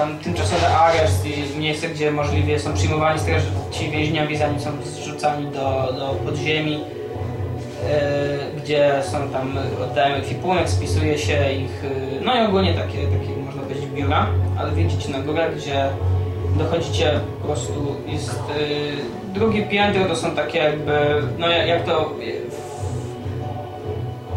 tam tymczasowy areszt i miejsce, gdzie możliwie są przyjmowani ci więźniowie, zanim są zrzucani do, do podziemi, yy, gdzie są tam, oddają ekwipunek, spisuje się ich, yy, no i ogólnie takie, takie można powiedzieć biura, ale wjedziecie na górę, gdzie dochodzicie po prostu, jest yy, drugie piętro, to są takie jakby, no jak, jak to,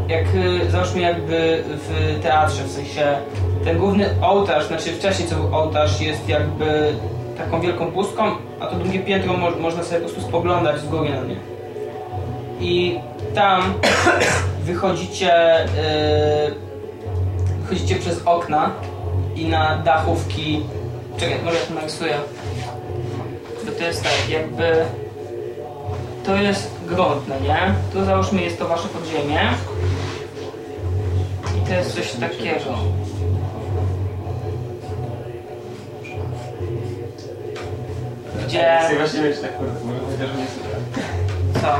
jak załóżmy jakby w teatrze, w sensie ten główny ołtarz, znaczy wcześniej co był ołtarz jest jakby taką wielką pustką, a to drugie piętro mo można sobie po prostu spoglądać z góry na nie. I tam wychodzicie, y, wychodzicie przez okna i na dachówki, czekaj, może to narysuję, bo to jest tak jakby to jest grunt, no nie? Tu załóżmy jest to wasze podziemie. I to jest coś takiego. Gdzie... Chcę właśnie mieć tak, kurde, może chociaż nie słyszę. Co?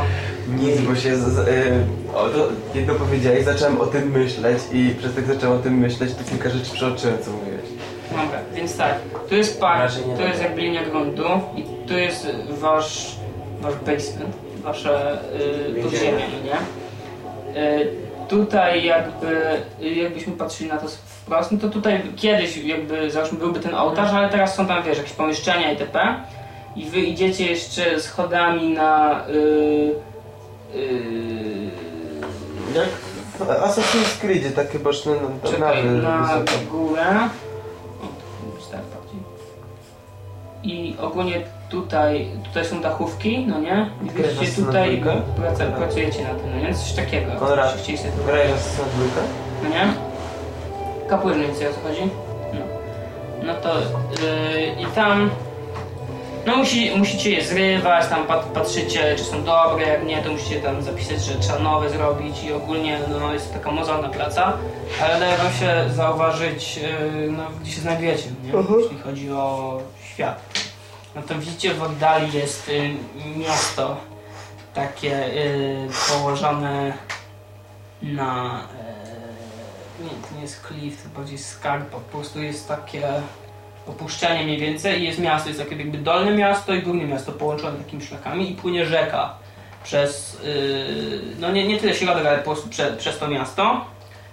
Nic, bo się z, z, y, o, to, jedno powiedziałeś, zacząłem o tym myśleć i przez tak zacząłem o tym myśleć, to kilka rzeczy przeoczyłem, co mówiłeś. Dobra, więc tak. Tu jest park, tu jest jakby linia gruntu i tu jest wasz, wasz basement, wasze y, podziemie, nie? Y, tutaj jakby, y, jakbyśmy patrzyli na to wprost, no to tutaj kiedyś jakby załóżmy byłby ten ołtarz, ale teraz są tam wiesz, jakieś pomieszczenia itp. I wy idziecie jeszcze schodami na... Y, y, Jak w Assassin's Creedzie, takie boczne Czekaj, nawy na wysokie. górę. O, tu tak bardziej. I ogólnie tutaj, tutaj są dachówki, no nie? I na tutaj dwójkę? praca, pracujecie na tym, no nie? Coś takiego. Konrad, Coś chcieli sobie to Grałeś na dwójkę? no nie? Kapłynnicy o co chodzi? No. No to yy, i tam no musi, musicie je zrywać, tam pat, patrzycie czy są dobre, jak nie to musicie tam zapisać, że trzeba nowe zrobić i ogólnie no, jest to taka mozolna praca, ale daje wam się zauważyć yy, no, gdzie się znajdujecie, nie? jeśli chodzi o świat. No to widzicie w oddali jest y, miasto takie y, położone na. E, nie, to nie jest klif, to bardziej skarb. Po prostu jest takie opuszczenie mniej więcej i jest miasto, jest takie jakby dolne miasto i górne miasto połączone takimi szlakami i płynie rzeka przez. y, no nie, nie tyle środek, ale po prostu prze, przez to miasto.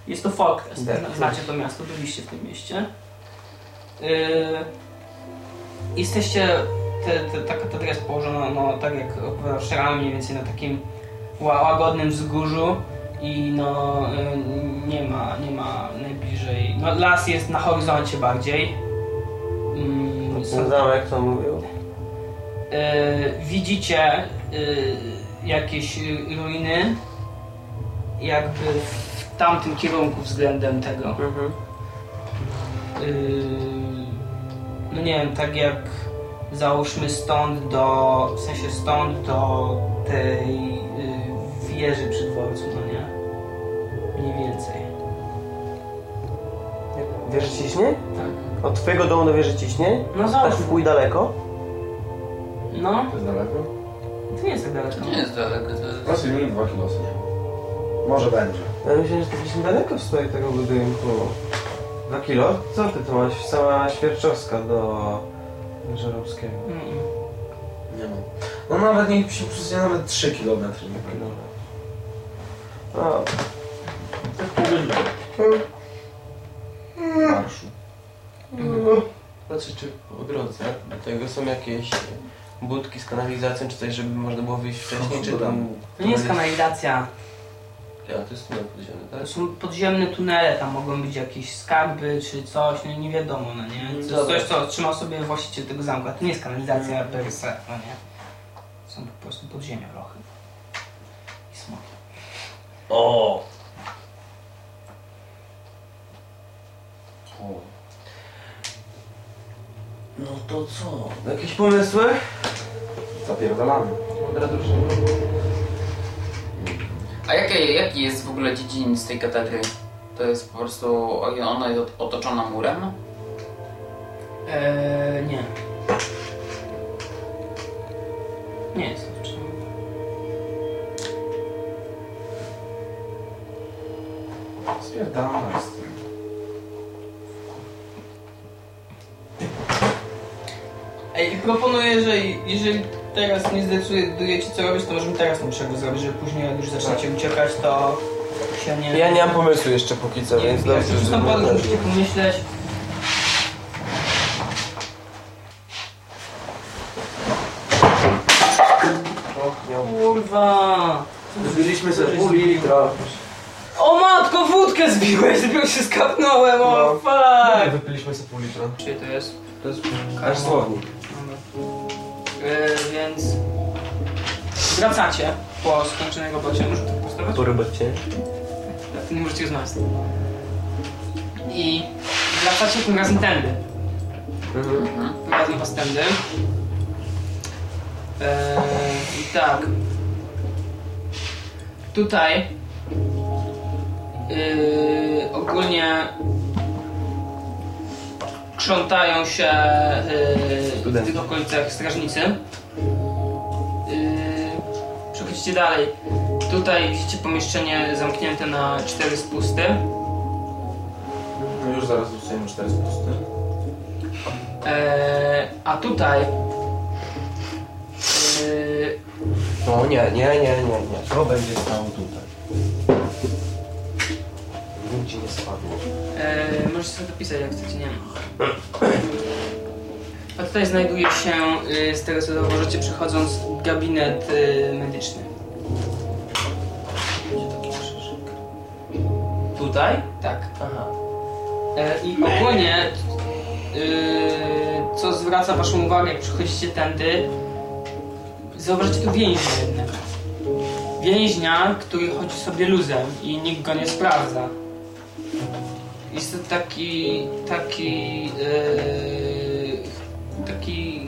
Jest to Folkrest. Tak. Zna- Znacie to miasto, byliście w tym mieście. Y, jesteście. Te, te, ta katedra jest położona, no, tak jak opowiadał Szeran, mniej więcej na takim ła- łagodnym wzgórzu i no y, nie ma, nie ma najbliżej. No las jest na horyzoncie bardziej. Mm, Ten zamek, co mówił. y, widzicie y, jakieś y, ruiny jakby w tamtym kierunku względem tego. Mhm. No nie wiem, tak jak załóżmy stąd do, w sensie stąd do tej wieży przy dworcu, no nie? Mniej więcej. Wieży ciśnie? Tak. Od twojego domu do wieży ciśnie? No Tak załóżmy. w daleko? No, To jest daleko? to nie jest tak daleko. Nie jest daleko, to jest... Proszę dwa kilosy, nie? Może będzie. Ja myślałem, że to gdzieś daleko stoi tego budynku. Dwa kilo? Co ty tu masz? Sama Świerczowska do Żerowskiego. Mm. Nie mam. No nawet niech się przesunie nawet 3 km. O, Tak pół godziny. Znaczy, czy po drodze do tego są jakieś budki z kanalizacją, czy coś, żeby można było wyjść wcześniej, czy tam... To nie jest kanalizacja. Ja, to jest tunel podziemny, tak? To są podziemne tunele, tam mogą być jakieś skarby czy coś, no nie wiadomo, no nie? To jest Dobra. coś, co trzymał sobie właściciel tego zamku, a to nie jest kanalizacja per se, no nie? Są po prostu podziemia lochy. I smoki. O! No to co? Jakieś pomysły? Zapierdalamy. Od razu A jaki, jaki jest w ogóle dziedziniec tej katedry? To jest po prostu, ona jest ot- otoczona murem? Eee, nie. Nie jest to czy- Spierdalamy z tym. Ej, i proponuję, że jeżeli teraz nie zdecydujecie co robić, to możemy teraz tą przerwę zrobić, żeby później jak już zaczniecie uciekać, to się nie... Ja nie mam pomysłu jeszcze póki co, nie, więc dobrze, że tam podróż nie- musicie pomyśleć. Kurwa! Zbiliśmy sobie pół litra. O matko, wódkę zbiłeś, dopiero się skapnąłem, o No. fuck! Wypiliśmy sobie pół litra. Czyli to jest? To jest aż słownik. Yy, więc... Wracacie po skończonej robocie, może to postawić? Po robocie. Tak, nie możecie znaleźć. I wracacie tym razem tędy. Mhm. Prowadzą was tędy. Eee, I tak. Tutaj yy, ogólnie krzątają się yy, w tych okolicach strażnicy. Yy, przechodzicie dalej. Tutaj widzicie pomieszczenie zamknięte na cztery spusty. No już zaraz dostajemy 400 pusty. Eee, a tutaj yy, O nie, nie, nie, nie, nie. Co będzie stało tutaj? Ci nie spadło. E, możecie sobie dopisać jak chcecie, nie wiem. A tutaj znajduje się, y, z tego co zauważycie przechodząc, gabinet y, medyczny. Tutaj? Tak. Aha. E, I ogólnie, y, co zwraca waszą uwagę, jak przychodzicie tędy, zauważycie tu więźnia jednego. Więźnia, który chodzi sobie luzem i nikt go nie sprawdza. Jest to taki, taki, yy, taki,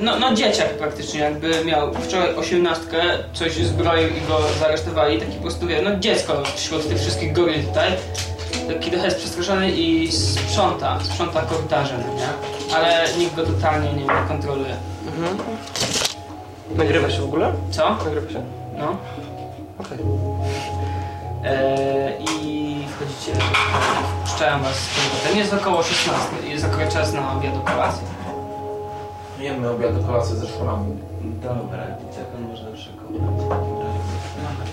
no, no dzieciak praktycznie, jakby miał wczoraj osiemnastkę, coś zbroił i go zaresztowali, taki po prostu, wie, no dziecko wśród tych wszystkich goryl tutaj. Taki trochę jest przestraszony i sprząta, sprząta korytarze, no nie? Ale nikt go totalnie nie kontroluje. Mhm. Nagrywa się w ogóle? Co? Nagrywa się. No. Okej. Eee, I wchodzicie, puszczają was z powrotem. Jest około 16, jest akurat czas na obiad do kolacji. Jemy obiad do kolacji ze szkolami. Dobra, i tak on można przekonać.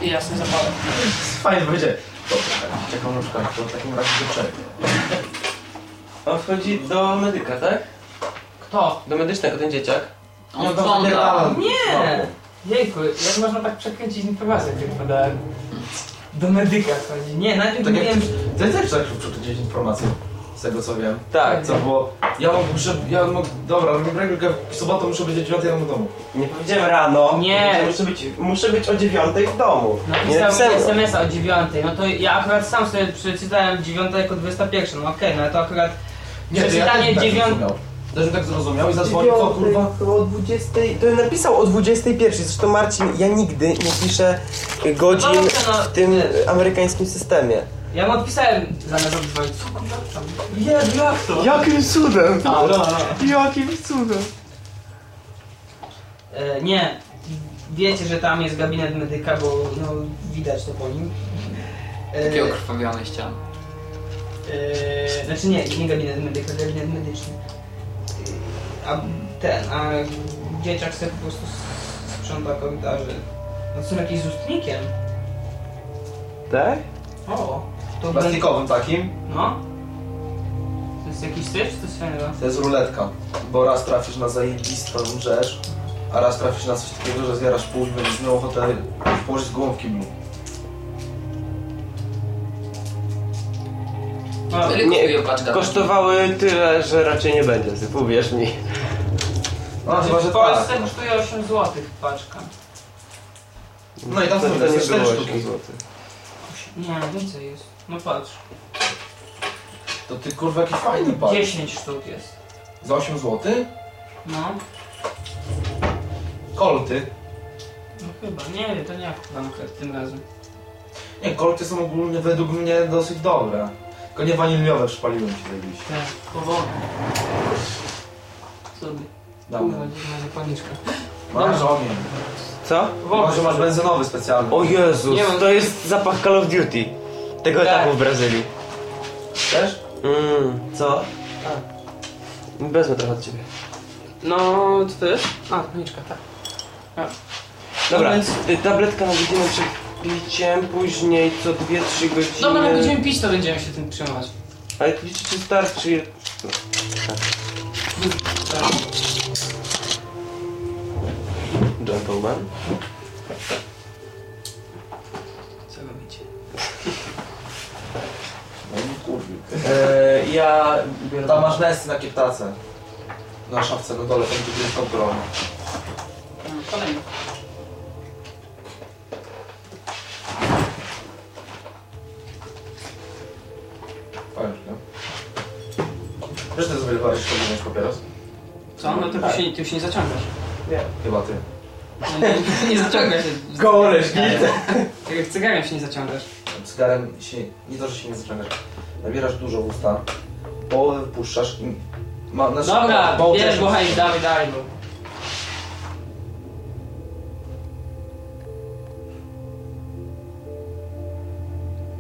I ja sobie zapalę. Fajnie będzie. Dobrze, czekam na przykład, to w takim razie do czego? On wchodzi do medyka, tak? Kto? Do medycznego, ten dzieciak. On No wypierdala. Nie! Jejku, jak można tak przekręcić informację, jak podałem? Do medyka chodzi. Nie, najpierw Tak mówiłem... ty, też tak przeczytać informację. Z tego co wiem. Tak, Co, bo ja mam, muszę, ja mam, dobra, robimy reglikę, w sobotę muszę być o 9 rano w domu. Nie powiedziałem rano. Nie. Muszę być, muszę być o dziewiątej w domu. Napisałem. SMS-a o 9, no to ja akurat sam sobie przeczytałem 9 jako 21, no okej, no ale to akurat Nie, ja przeczytanie tak 9... zrozumiał. Też bym tak zrozumiał i zadzwonił, co kurwa? Chyba o 20. To napisał o 21. Zresztą Marcin, ja nigdy nie piszę godzin No no, w tym wiesz. amerykańskim systemie. Ja mu odpisałem zamiast oddzwonić. Co kurwa tam? Jak, jak to? Jakim cudem? A, no, no. Jakim cudem? E, nie, wiecie, że tam jest gabinet medyka, bo no, widać to po nim. E, Takie okrwawione ściany. e, znaczy nie, nie gabinet medyka, gabinet medyczny. E, a ten, a dzieciak sobie po prostu sprząta korytarze. No są jakieś z ustnikiem. Tak? O, to Plastikowym takim. No. To jest jakiś syf, czy coś fajnego? To jest ruletka. Bo raz trafisz na zajebistą rzecz, a raz trafisz na coś takiego, że zjarasz pół i będziesz miał ochotę położyć głową w kiblu. O, Ile kosztuje paczka? Kosztowały tyle, że raczej nie będzie syfu, uwierz mi. No chyba, że w Polsce tak. kosztuje 8 zł paczka. No i tam są te nie cztery było sztuki. 8 zł. Nie, więcej jest. No patrz. To ty kurwa jakiś fajny pan. 10 sztuk jest. Za 8 zł? No, Kolty. no chyba. Nie wiem, to nie akurat tym razem. Nie, kolty są ogólnie według mnie dosyć dobre. Tylko nie waniliowe przypaliłem ci kiedyś. Tak, powoli. Sobie. Dobra. Kurwa, dziwna zapalniczka. Masz ogień. Co? Chyba, że masz benzynowy specjalny. O Jezus, Nie mam- to jest zapach Call of Duty. Tego Tak. etapu w Brazylii. Też? Mmm, co? Wezmę trochę od ciebie. No, to jest? A, zapalniczka, tak. Dobra, No więc- y, tabletka na godzinę przed piciem, później co 2-3 godziny. Dobra, jak będziemy pić, to będziemy się tym przejmować. Ale liczy czy starczy? Gentleman. Co robicie? No. E, ja biorę... Tam masz nesty na kieptace. Na szafce na dole, tam gdzie jest kontrola. Mm, Kolejny. Fajnie, nie? Wiesz, ty zwylewałeś szczególnie papieros? Co? No to ty się, ty się nie zaciągasz. Nie. Chyba ty. Nie, nie zaciągasz się. Tak jak cygarem się nie zaciągasz. Cygarem się, nie to, że się nie zaciągasz. Nabierasz dużo w usta, połowę wpuszczasz i... Ma, znaczy, Dobra, mało bierz go, hej, dawaj, dawaj go.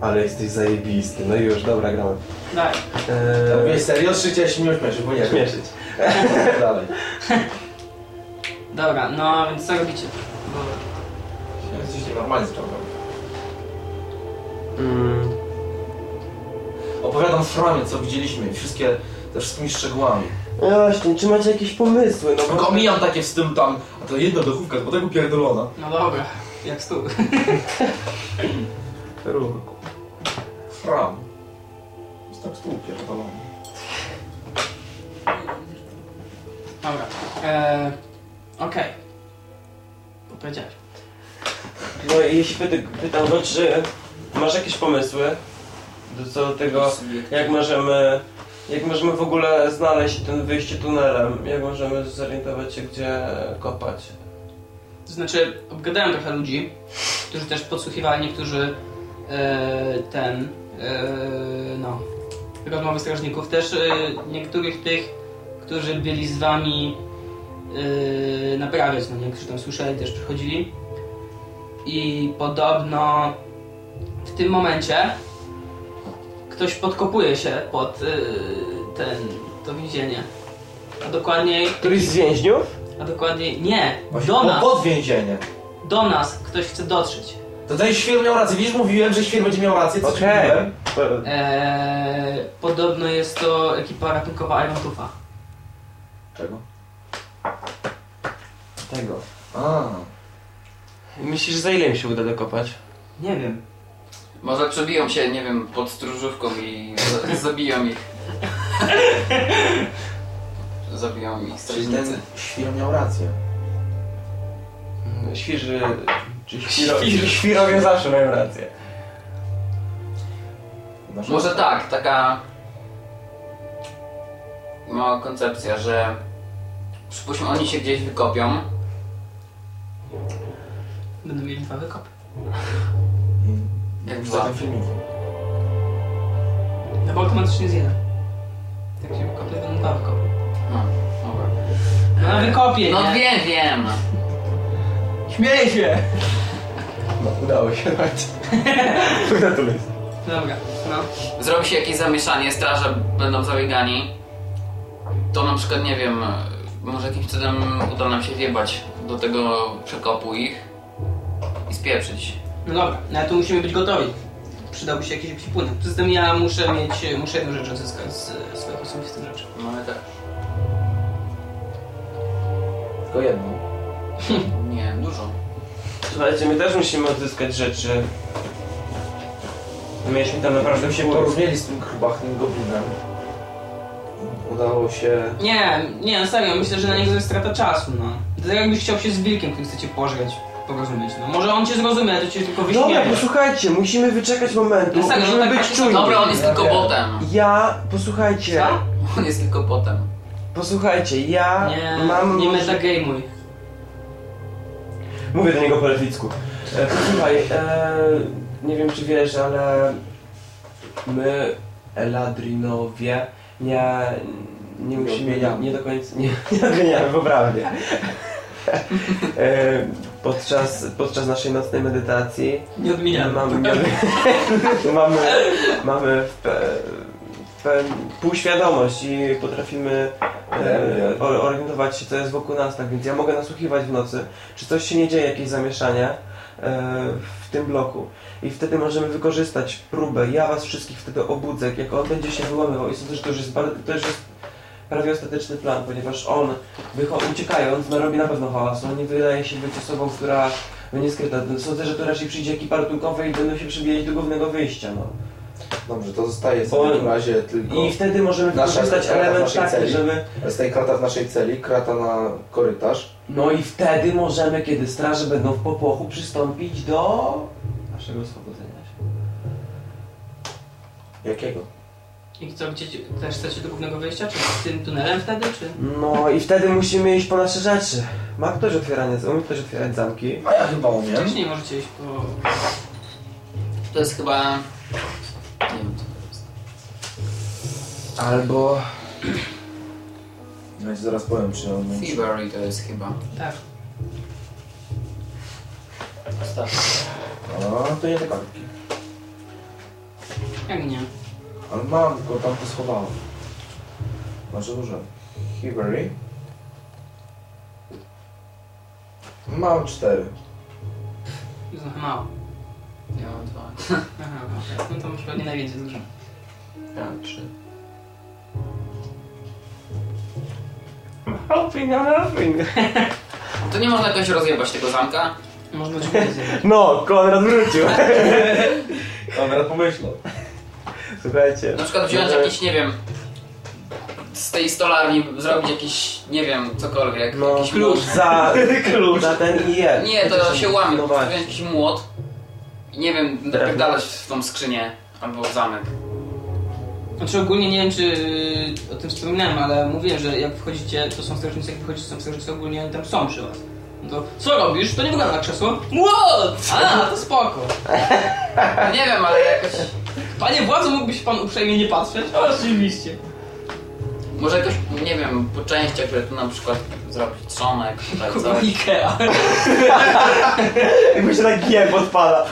Ale jesteś zajebisty. No już, dobra, gramy. Dawaj. Eee, serio, czy cię się nie ośmieszysz, bo nie śmieszyć. Dalej. Dobra, no więc co robicie? Jesteś nienormalnie zaciągał. Mm, Opowiadam Framie, co widzieliśmy, wszystkie, ze wszystkimi szczegółami. no właśnie, czy macie jakieś pomysły? No Tylko bo... omijam takie w stylu tam, a to jedna dochówka, bo tego pierdolona. No dobra, jak stół. Rurku. Fram. Jest tak stół pierdolony. Dobra. Eee, Okej. Powiedziałeś. No i jeśli pyty, pytam go, czy masz jakieś pomysły do co do tego, jak możemy, jak możemy w ogóle znaleźć ten wyjście tunelem, jak możemy zorientować się, gdzie kopać. To znaczy, obgadałem trochę ludzi, którzy też podsłuchiwali niektórzy e, ten, e, no, rozmowy strażników. Też e, niektórych tych, którzy byli z wami e, naprawiać, no niektórzy tam słyszeli, też przychodzili. I podobno w tym momencie ktoś podkopuje się pod e, ten, to więzienie. A dokładniej, Któryś z więźniów? a dokładnie nie, Właśnie do nas. pod więzienie. Do nas ktoś chce dotrzeć. To ten świr miał rację, widzisz, mówiłem, że świr będzie miał rację, Okej. mówiłem? Eee, podobno jest to ekipa ratunkowa Iron Tufa. Czego? Tego. A. Myślisz, że za ile im się uda dokopać? Nie wiem. Może przebiją się, nie wiem, pod stróżówką i za- zabiją ich. Zabiją ich Czyli ten strażnicy. świr miał rację. Świrzy... Czy świro, świrowie zawsze mają rację. Może tak, taka mała koncepcja, że przypuśćmy oni się gdzieś wykopią, Będą mieli dwa wykopy. Jak dwa. tym filmikiem. No bo automatycznie jest jeden. Jak się wykopie, będą dwa wykopy. No, dobra. No na wykopie, No nie? wiem, wiem. Śmiej się! No, udało się, chodź. Gratuluję. Dobra, no. Zrobi się jakieś zamieszanie, straże będą zabiegani, to na przykład, nie wiem, może jakimś cudem uda nam się wjebać do tego przekopu ich i spieprzyć. No dobra, no ale tu musimy być gotowi. Przydałby się jakiś ekwipunek. Poza tym ja muszę mieć, muszę jedną rzecz odzyskać z swoich osobistych rzeczy. No ale też. Tylko jedną. Nie, dużo. Słuchajcie, my też musimy odzyskać rzeczy. Mieliśmy tam naprawdę Myśmy się porozumieli z tym krubachnym goblinem. Udało się... Nie, nie, no serio, myślę, że na niego to jest strata czasu, no. To tak jakbyś chciał się z wilkiem, który chcecie pożreć, porozumieć, no. Może on cię zrozumie, ale to cię tylko Dobra, wyśmieje. posłuchajcie, musimy wyczekać momentu, No serio, no musimy tak być czujni. Dobra, on jest Ja tylko botem. Ja, posłuchajcie, Co? On jest tylko botem. posłuchajcie, ja Nie, mam... nie może- metagamuj. Mówię do niego po letnicku. E, posłuchaj, e, nie wiem czy wiesz, ale my, Eladrinowie, nie, nie musimy, nie do końca, nie, nie odmieniamy, poprawnie. E, podczas, podczas naszej nocnej medytacji Nie odmieniamy. mamy, mamy, mamy w, w, półświadomość i potrafimy e, or- orientować się, co jest wokół nas, tak więc ja mogę nasłuchiwać w nocy, czy coś się nie dzieje, jakieś zamieszanie? e, w tym bloku. I wtedy możemy wykorzystać próbę. Ja was wszystkich wtedy obudzę, jak on będzie się wyłamywał. I sądzę, że to już jest, bardzo- to już jest prawie ostateczny plan, ponieważ on, uciekając, narobi na pewno hałasu. On nie wydaje się być osobą, która będzie skryta. Sądzę, że to raczej przyjdzie ekipa ratunkowa i będą się przybijać do głównego wyjścia. No. Dobrze, to zostaje w takim razie tylko... I wtedy możemy Nasza wykorzystać element naszej taki, celi. żeby... Zostaje krata w naszej celi, krata na korytarz. No i wtedy możemy, kiedy straże będą w popłochu, przystąpić do naszego oswobodzenia się. Jakiego? I co, gdzie też chcecie do głównego wyjścia? Czy tym tunelem wtedy, czy... No i wtedy musimy iść po nasze rzeczy. Ma ktoś otwieranie, umie ktoś otwierać zamki? A ja chyba umiem. Wcześniej możecie iść po... To jest chyba... Albo... Ja ci zaraz powiem, czy on. Thievery to jest chyba. Tak. A, to nie te kartki. Jak nie? Ale mam, tylko tam to schowałem. Znaczy może. Hivery. Mam cztery. Jest trochę mało. Ja mam dwa. Aha, okej. no to masz pewnie najwięcej dużo. Ja mam trzy. Helping, I'm helping. To nie można jakoś rozjebać tego zamka? Można dźwignię zjebać. No, Konrad wrócił. Konrad pomyślał. Słuchajcie. Na przykład wziąć może- jakiś, nie wiem... Z tej stolarni zrobić jakiś, nie wiem, cokolwiek. No, jakiś klucz młot. za, klucz. za ten i je. Nie, to się łamie. No. Wziąć jakiś młot i nie wiem, napierdalać w tą skrzynię albo w zamek. Znaczy ogólnie nie wiem czy o tym wspominałem, ale mówiłem, że jak wchodzicie, to są strażnicy, jak wychodzicie, to są strażnicy ogólnie oni tam są przy was. No to co robisz? To nie wygląda na krzesło. What? A, to spoko. Nie wiem, ale jakoś... Panie władzu, mógłbyś pan uprzejmie nie patrzeć? Oczywiście. Może jakoś, nie wiem, po częściach, że tu na przykład zrobić trzonek, tutaj Kurwa coś. Ikea. Jakby się tak gier podpala.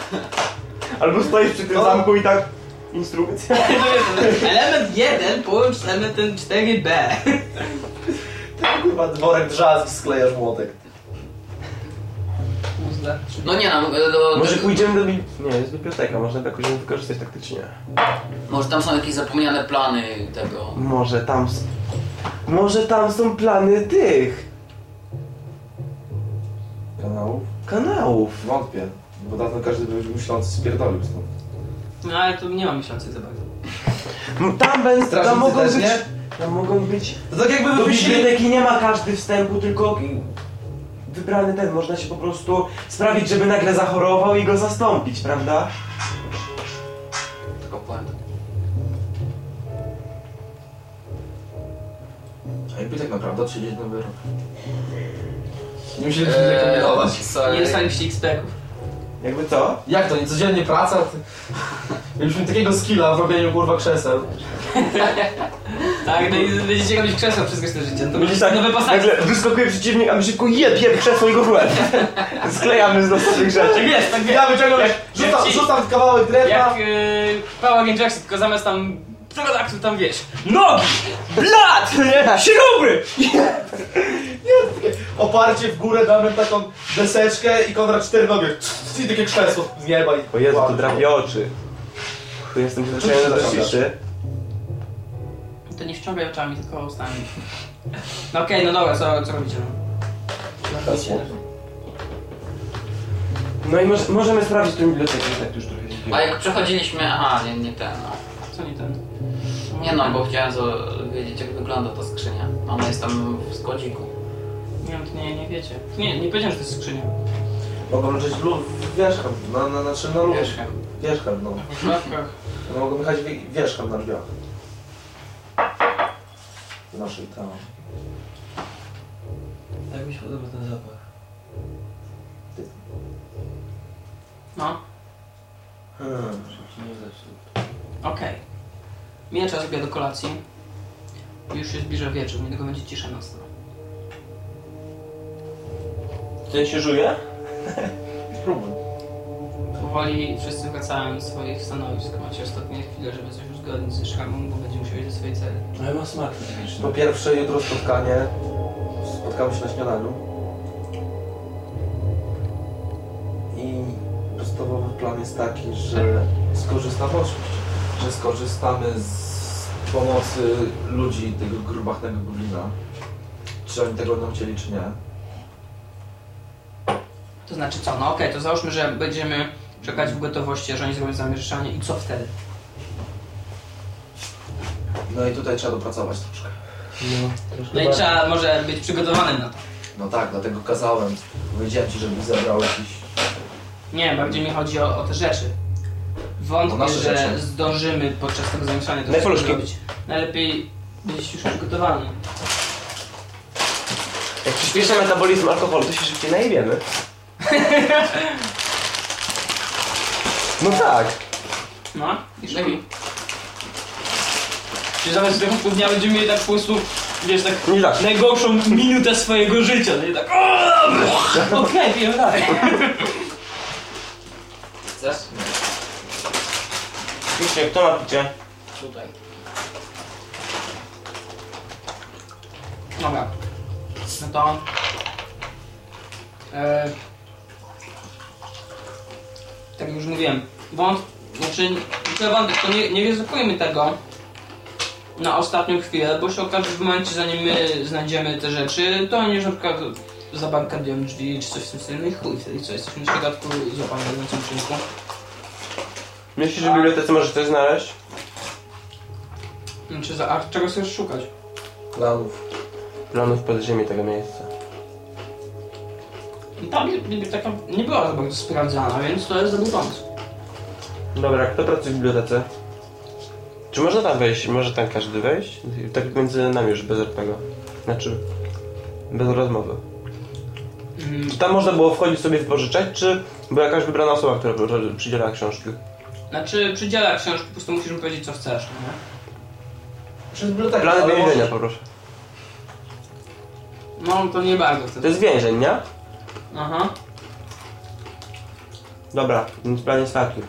Albo stoisz przy tym No. zamku i tak... Instrukcja. Element 1 połącz z elementem 4b. Kurwa, dworek drzazg, sklejasz młotek. No nie no, do, Może pójdziemy do... bi- Nie, jest biblioteka, można to jakoś wykorzystać taktycznie. może tam są jakieś zapomniane plany tego. Może tam... s- Może tam są plany tych... Kanałów? kanałów. Wątpię. Bo dawno każdy był myślący spierdolił stąd. No ale tu nie mam miesiący za bardzo. M- Tam, będą, Strażnicy tam mogą być... nie? Tam mogą być... To tak jakby Do wymyślili... biblioteki nie ma każdy wstępu, tylko wybrany ten. Można się po prostu sprawić, żeby nagle zachorował i go zastąpić, prawda? Tylko puenta. A jakby tak naprawdę odsiedzieć na wyrok. Nie musieliśmy Eee, kombinować. Nie dostaliście XP-ków. Jakby co? Jak to, nie codziennie praca? Mieliśmy takiego skilla w robieniu kurwa krzeseł. Tak, no i będziecie robić krzesła przez resztę życia. To Będzie będzie tak, nowe pasaki. nagle wyskakuje przeciwnik, a my szybko jeb, jeb, krzesło i go w łeb. Sklejamy z losowych rzeczy. Tak jest, tak jest. Ja wyciągam, Jak- rzucam, jak ci- rzucam kawałek drewna. Jak yy, Power tylko zamiast tam pterodaktyl tam wiesz, nogi, blat, nie? śruby! Oparcie w górę, damy taką deseczkę i Konrad cztery nogi. I takie krzesło z nieba i... O Jezu, to drapie oczy. Chuj, Jestem przyzwyczajony do ciszy. To nie wciągaj oczami, tylko ustami. No okej, no dobra, co, co robicie? No? Hasło. No i moż, możemy sprawdzić tę bibliotekę, tak już trochę A jak przechodziliśmy, aha, nie, nie ten, no. Co nie ten? Nie no, bo chciałem wiedzieć jak wygląda ta skrzynia. Ona jest tam w składziku. Nie wiem, to nie, nie wiecie. Nie, nie powiedziałem, że to jest skrzynia. Mogą leżeć lu- wierzchem, na, na, znaczy na lód. Wierzchem. Wierzchem, no. W szafkach. no mogą jechać wie- wierzchem na drzwiach. W naszej tam. Tak mi się podoba ten zapach. No, Hmm. Okej. Mija czas obiadu kolacji. Już się zbliża wieczór, niedługo będzie cisza nocna. Ten się żuje? Spróbuj. powoli wszyscy wracają do swoich stanowisk. Macie ostatnie chwile, żeby coś uzgodnić ze szramą, bo będzie musiał iść do swojej celi. Ale ma smak Po pierwsze, jutro spotkanie. Spotkamy się na śniadaniu. I podstawowy plan jest taki, że skorzystamy oczywiście, że skorzystamy z pomocy ludzi tego grubachnego goblina. Czy oni tego będą chcieli, czy nie. To znaczy co? No okej, to załóżmy, że będziemy czekać w gotowości, że oni zrobią zamieszanie i co wtedy? No i tutaj trzeba dopracować troszkę. No, No i trzeba może być przygotowanym na to. No tak, dlatego kazałem. Powiedziałem ci, żebyś zabrał jakiś... Nie, bardziej mi chodzi o, o te rzeczy. Wątpię, że rzeczy. zdążymy podczas tego zamieszania to zrobić. Najlepiej być już przygotowany. Jak przyspiesza metabolizm alkoholu, to się szybciej najebiemy. No tak. No, i Lepiej. Czy zamiast tego pół dnia będziemy mieli tak po prostu, wiesz, tak Nie tak. najgorszą minutę swojego życia, no i tak o, Okej, pijemy dalej. Chcesz? Piszcie, kto ma picie? Tutaj. Dobra. No to... E, tak jak już mówiłem. Wąt... Znaczy, to wąt, to nie, nie ryzykujmy tego na ostatnią chwilę, bo się okaże, że w momencie zanim my znajdziemy te rzeczy, to oni już na przykład zabarkadują drzwi czy coś w tym stylu, no i chuj, wtedy co, jesteśmy w środku złapani na tym uczynku. Myślisz, że w bibliotece możesz coś znaleźć? Znaczy, za, a czego chcesz szukać? planów. Planów podziemi tego miejsca. Tam biblioteka nie była za bardzo sprawdzana, więc to jest dobry pomysł. Dobra, kto pracuje w bibliotece? Czy można tam wejść? Może tam każdy wejść? Tak między nami już bez RPG. Znaczy, bez rozmowy. Mm, Czy tam można było wchodzić sobie wypożyczać, czy była jakaś wybrana osoba, która przydzielała książki? Znaczy, przydziela książki, po prostu musisz mi powiedzieć, co chcesz, no nie? Przez bibliotekę, Plany ale więzienia możesz- poproszę. No, to nie bardzo To wtedy. jest więzień, nie? Aha. Dobra, więc plan jest taki.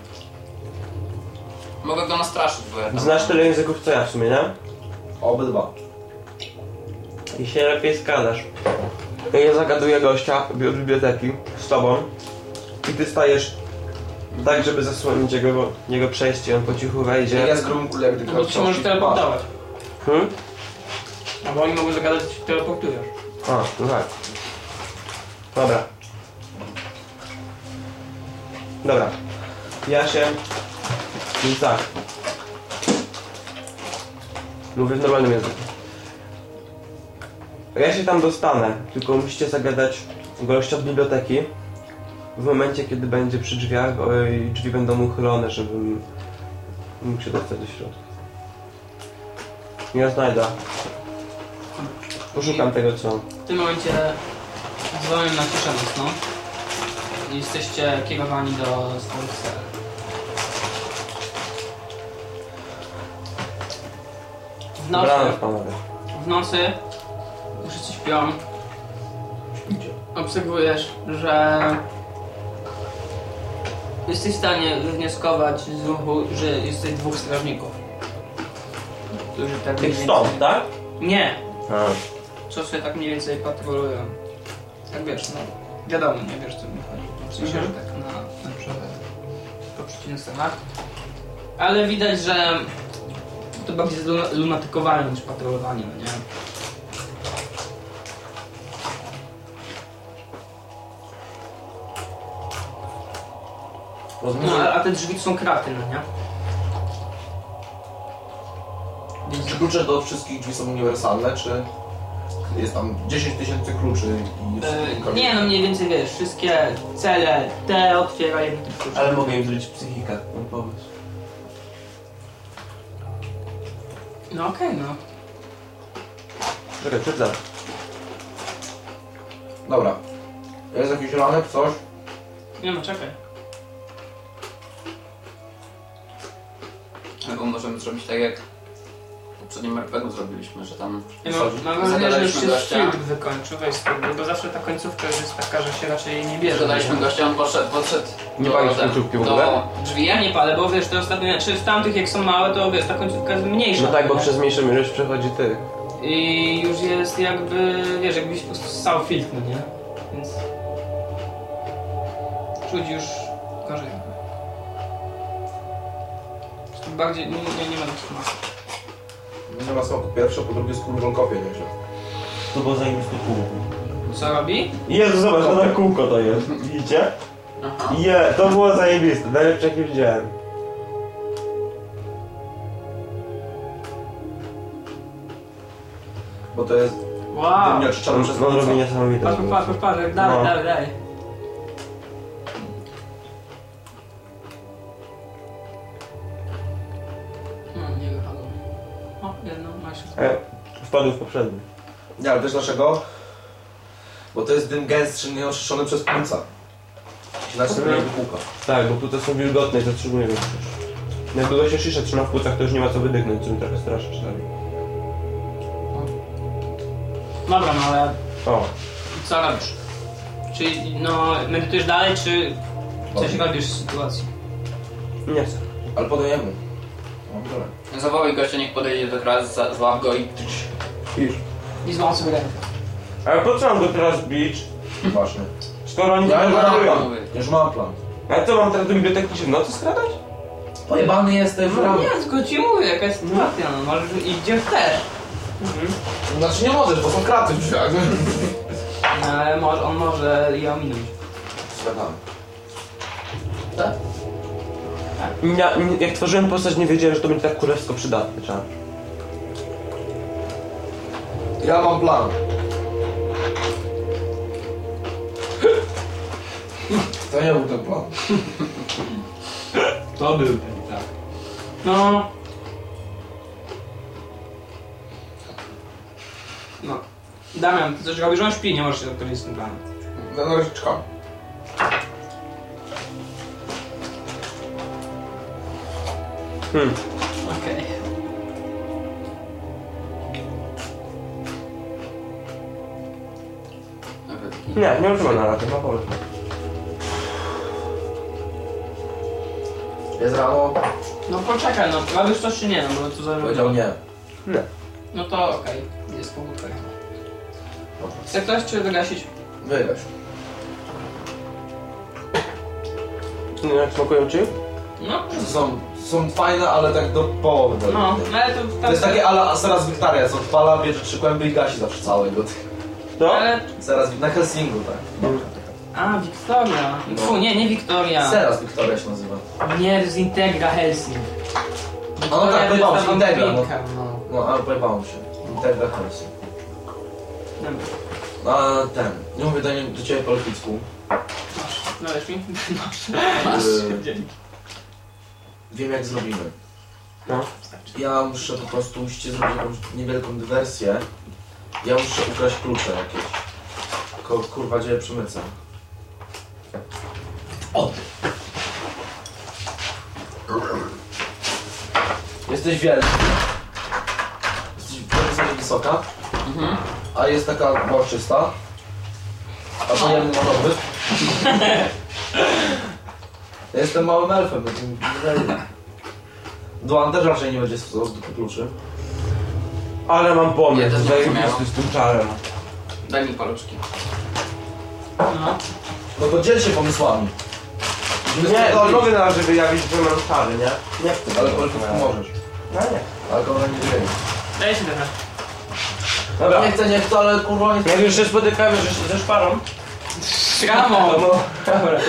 Mogę go nastraszyć, bo ja tam... Znasz tyle języków co ja w sumie, nie? Obydwa. I się lepiej skadasz. Ja zagaduję gościa od biblioteki z tobą i ty stajesz tak, żeby zasłonić jego, jego przejście, on po cichu wejdzie. Ja z grubym kulem, gdy No to się możesz teleportować. Hmm? Albo oni mogą zagadać, że się teleportujesz. A, no tak. Dobra. Dobra. Ja się... Więc tak. Mówię w normalnym języku. Ja się tam dostanę, tylko musicie zagadać gościa od biblioteki w momencie, kiedy będzie przy drzwiach i drzwi będą uchylone, żebym mógł się dostać do środka. Ja znajdę. Poszukam tego, co... W tym momencie dzwonią na ciszę nocną. I jesteście kierowani do swoich cel. W nocy, Dobranoc, panowie. w nocy wszyscy śpią. Obserwujesz, że jesteś w stanie wywnioskować z ruchu, że jesteś dwóch strażników. Którzy tak mniej Tych więcej- stąd, tak? Nie, A. co sobie tak mniej więcej patrolują. Tak wiesz, no wiadomo, nie wiesz co mi chodzi. W sensie, że tak na, na przykład po przeciwnych. Ale widać, że to bardziej luna- lunatykowanie niż patrolowanie, no nie? No, a, a te drzwi to są kraty, no nie? Więc klucze do wszystkich drzwi są uniwersalne, czy jest tam 10 tysięcy kluczy i e, nie no mniej więcej wiesz, wszystkie cele te otwiera jeden typ kluczy. Ale mogę im zrobić psychikę, mam pomysł. No okej, no. Czekaj, przeczytam. Dobra. Jest jakiś ranek, coś? Nie no, czekaj. Albo możemy zrobić tak jak poprzednim RPG zrobiliśmy, że tam... Nie mam, wrażenie, że już się gościa. filtr wykończył, weź spróbuj, bo zawsze ta końcówka już jest taka, że się raczej nie bierze. Zadaliśmy gościa, on poszedł, podszedł Nie do, palisz do, końcówki w do ogóle? drzwi. Ja nie palę, bo wiesz, te ostatnie, czy w tamtych jak są małe, to wiesz, ta końcówka jest mniejsza. No tak, bo nie? przez mniejszą ilość przechodzi ty. I już jest jakby, wiesz, jakbyś po prostu ssał filtr, no nie? Więc... Czuć już gorzej. Bardziej, nie, nie, nie ma takich mas. Nie ma smaku pierwsze, po drugie skurwą kopię nieźle. To było zajebiste kółko. Co robi? Jezu, zobacz, to na kółko to jest. Widzicie? Aha. Je, to było zajebiste, najlepsze jakie widziałem. Bo to jest Wow! dym nieoczyszczony przez niesamowite. Patrz, patrz, patrz, dalej, No. dalej, dalej. Wpadł w poprzedni. Nie, ale wiesz dlaczego? Bo to jest dym gęstszy, nieoczyszczony przez płuca. Inaczej to nie wypłuka. Tak, bo tutaj są wilgotne i to szczególnie wiesz. Jak długo się szyszę trzyma w płucach, to już nie ma co wydychnąć, co mi trochę straszy czasami. Dobra, no ale O, co robisz? Czyli, no, medytujesz dalej, czy coś robisz w sytuacji? nie chcę. Ale podajemy. Mam tyle. Zawołaj gościa, niech podejdzie do kras, złap go i... Pisz. I złam sobie rękę. Ale po co mam go teraz bić? Właśnie. Skoro oni Ja nie już mam plan. Już mam plan. Ale co, mam teraz do biblioteki się w nocy skradać? Pojebany jesteś w ramię. Nie, tylko ci mówię, jaka jest sytuacja, no, możesz idzie też. Znaczy nie możesz, bo są kraty w drzwiach. No, ale może, on może je ominąć. Spadamy. Tak? Ja, jak tworzyłem postać, nie wiedziałem, że to będzie tak królewsko przydatne, czar. Ja mam plan. To nie był ten plan. To był tak. No. No. Damian, ty coś robisz? On śpi, nie możesz się odpowiedzieć z tym planem. Na razie czekam. Hmm. Okej. Nawet Nie, nie używam na razie, no powiedz. Jest rano. No poczekaj, no robisz coś czy nie, no bo to. Powiedział nie. Nie. No to okej, jest powód tak. Chce ktoś czy wygasić? Wygaś. Nie, jak smakują ci? No. Są, są fajne, ale tak do połowy. do- No, no ale to To jest takie ala Seras Wiktaria, co odpala, bierze trzy kłęby i gasi zawsze całego. To? Ale... Seras na Helsingu, tak. A, Wiktoria. No. Fu, nie, nie Wiktoria. Seras Wiktoria się nazywa. Nie, jest Integra Helsing. no tak, to jest pojebało ta się, Integra, no. no. No, ale pojebało się. Integra Helsing. Dobra. No, a ten, nie mówię do, nie- do ciebie po lechicku. Masz. Dałeś mi? Masz. Masz. Yy, wiem jak zrobimy. No. Ja muszę po prostu, musicie zrobić jakąś niewielką dywersję. Ja muszę ukraść klucze jakieś. Tylko kurwa gdzie je przemycę. O! Jesteś wielki. Jesteś bardzo wysoka, Mhm. a jest taka małczysta. A to ja malowy. Ja jestem małym elfem, więc mi nie daje. Duan też raczej nie będzie z z kluczy. Ale mam Ja pomysł, nie zajebisty z tym czarem. Daj mi paluszki. No. No to dziel się pomysłami. Musimy Nie, spierdolić. mogę na razie wyjawić, że mam czary, nie? Nie chcę. Ale po elfów możesz. No nie. Ale kogo nie dzieje. Daj się trochę. Dobra. Nie chcę, nie chcę, ale kurwa nie chcę. Jak już się spotykamy że, ze szparą, Szramą! to no, Dobra.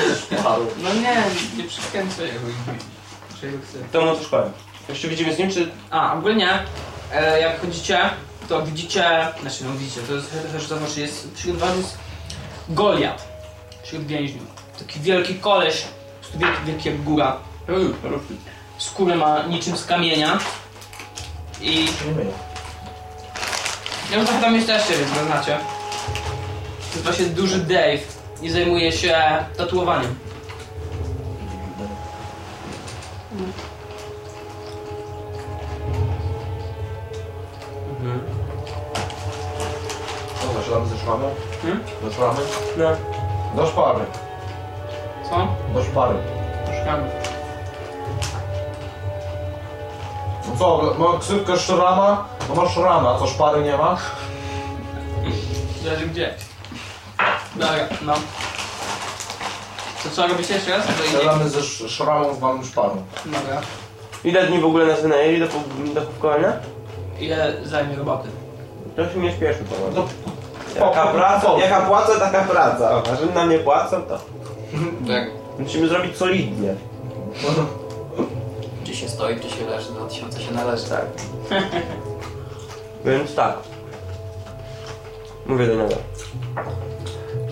No nie, nie przykręcę jego. To no to szparę. Jeszcze widzimy z nim, czy... A, ogólnie, e, jak chodzicie, to widzicie, znaczy no widzicie, to jest też zobaczy, jest wśród was jest Goliat, wśród więźniów. Taki wielki koleś, wielki, wielki jak góra. Skórę ma niczym z kamienia. I ja już trochę tam jesteście, więc go znacie. Nazywa się Duży Dave i zajmuje się tatuowaniem. Mhm. Co, zasiadamy ze szłamy? Hmm? Do szłamy? No. Do szpary. Co? Do szpary. Do szpary. No co, ma ksywkę Szrama? No masz Szrama, co szpary nie ma? Zależy gdzie. Dobra, no. To co robicie jeszcze raz? To idzie. Strzelamy ze sz- szramą z wam szparą. Dobra. Ile dni w ogóle nas wynajęli do, pu- do kubkowania? Ile zajmie roboty? To się nie śpieszy to. No, Jaka po- praca, po- jaka płaca, taka praca. A że nam nie płacą, to Tak, musimy zrobić solidnie. gdzie się stoi, gdzie się leży, 2000 się należy. Tak. Więc tak. Mówię do niego.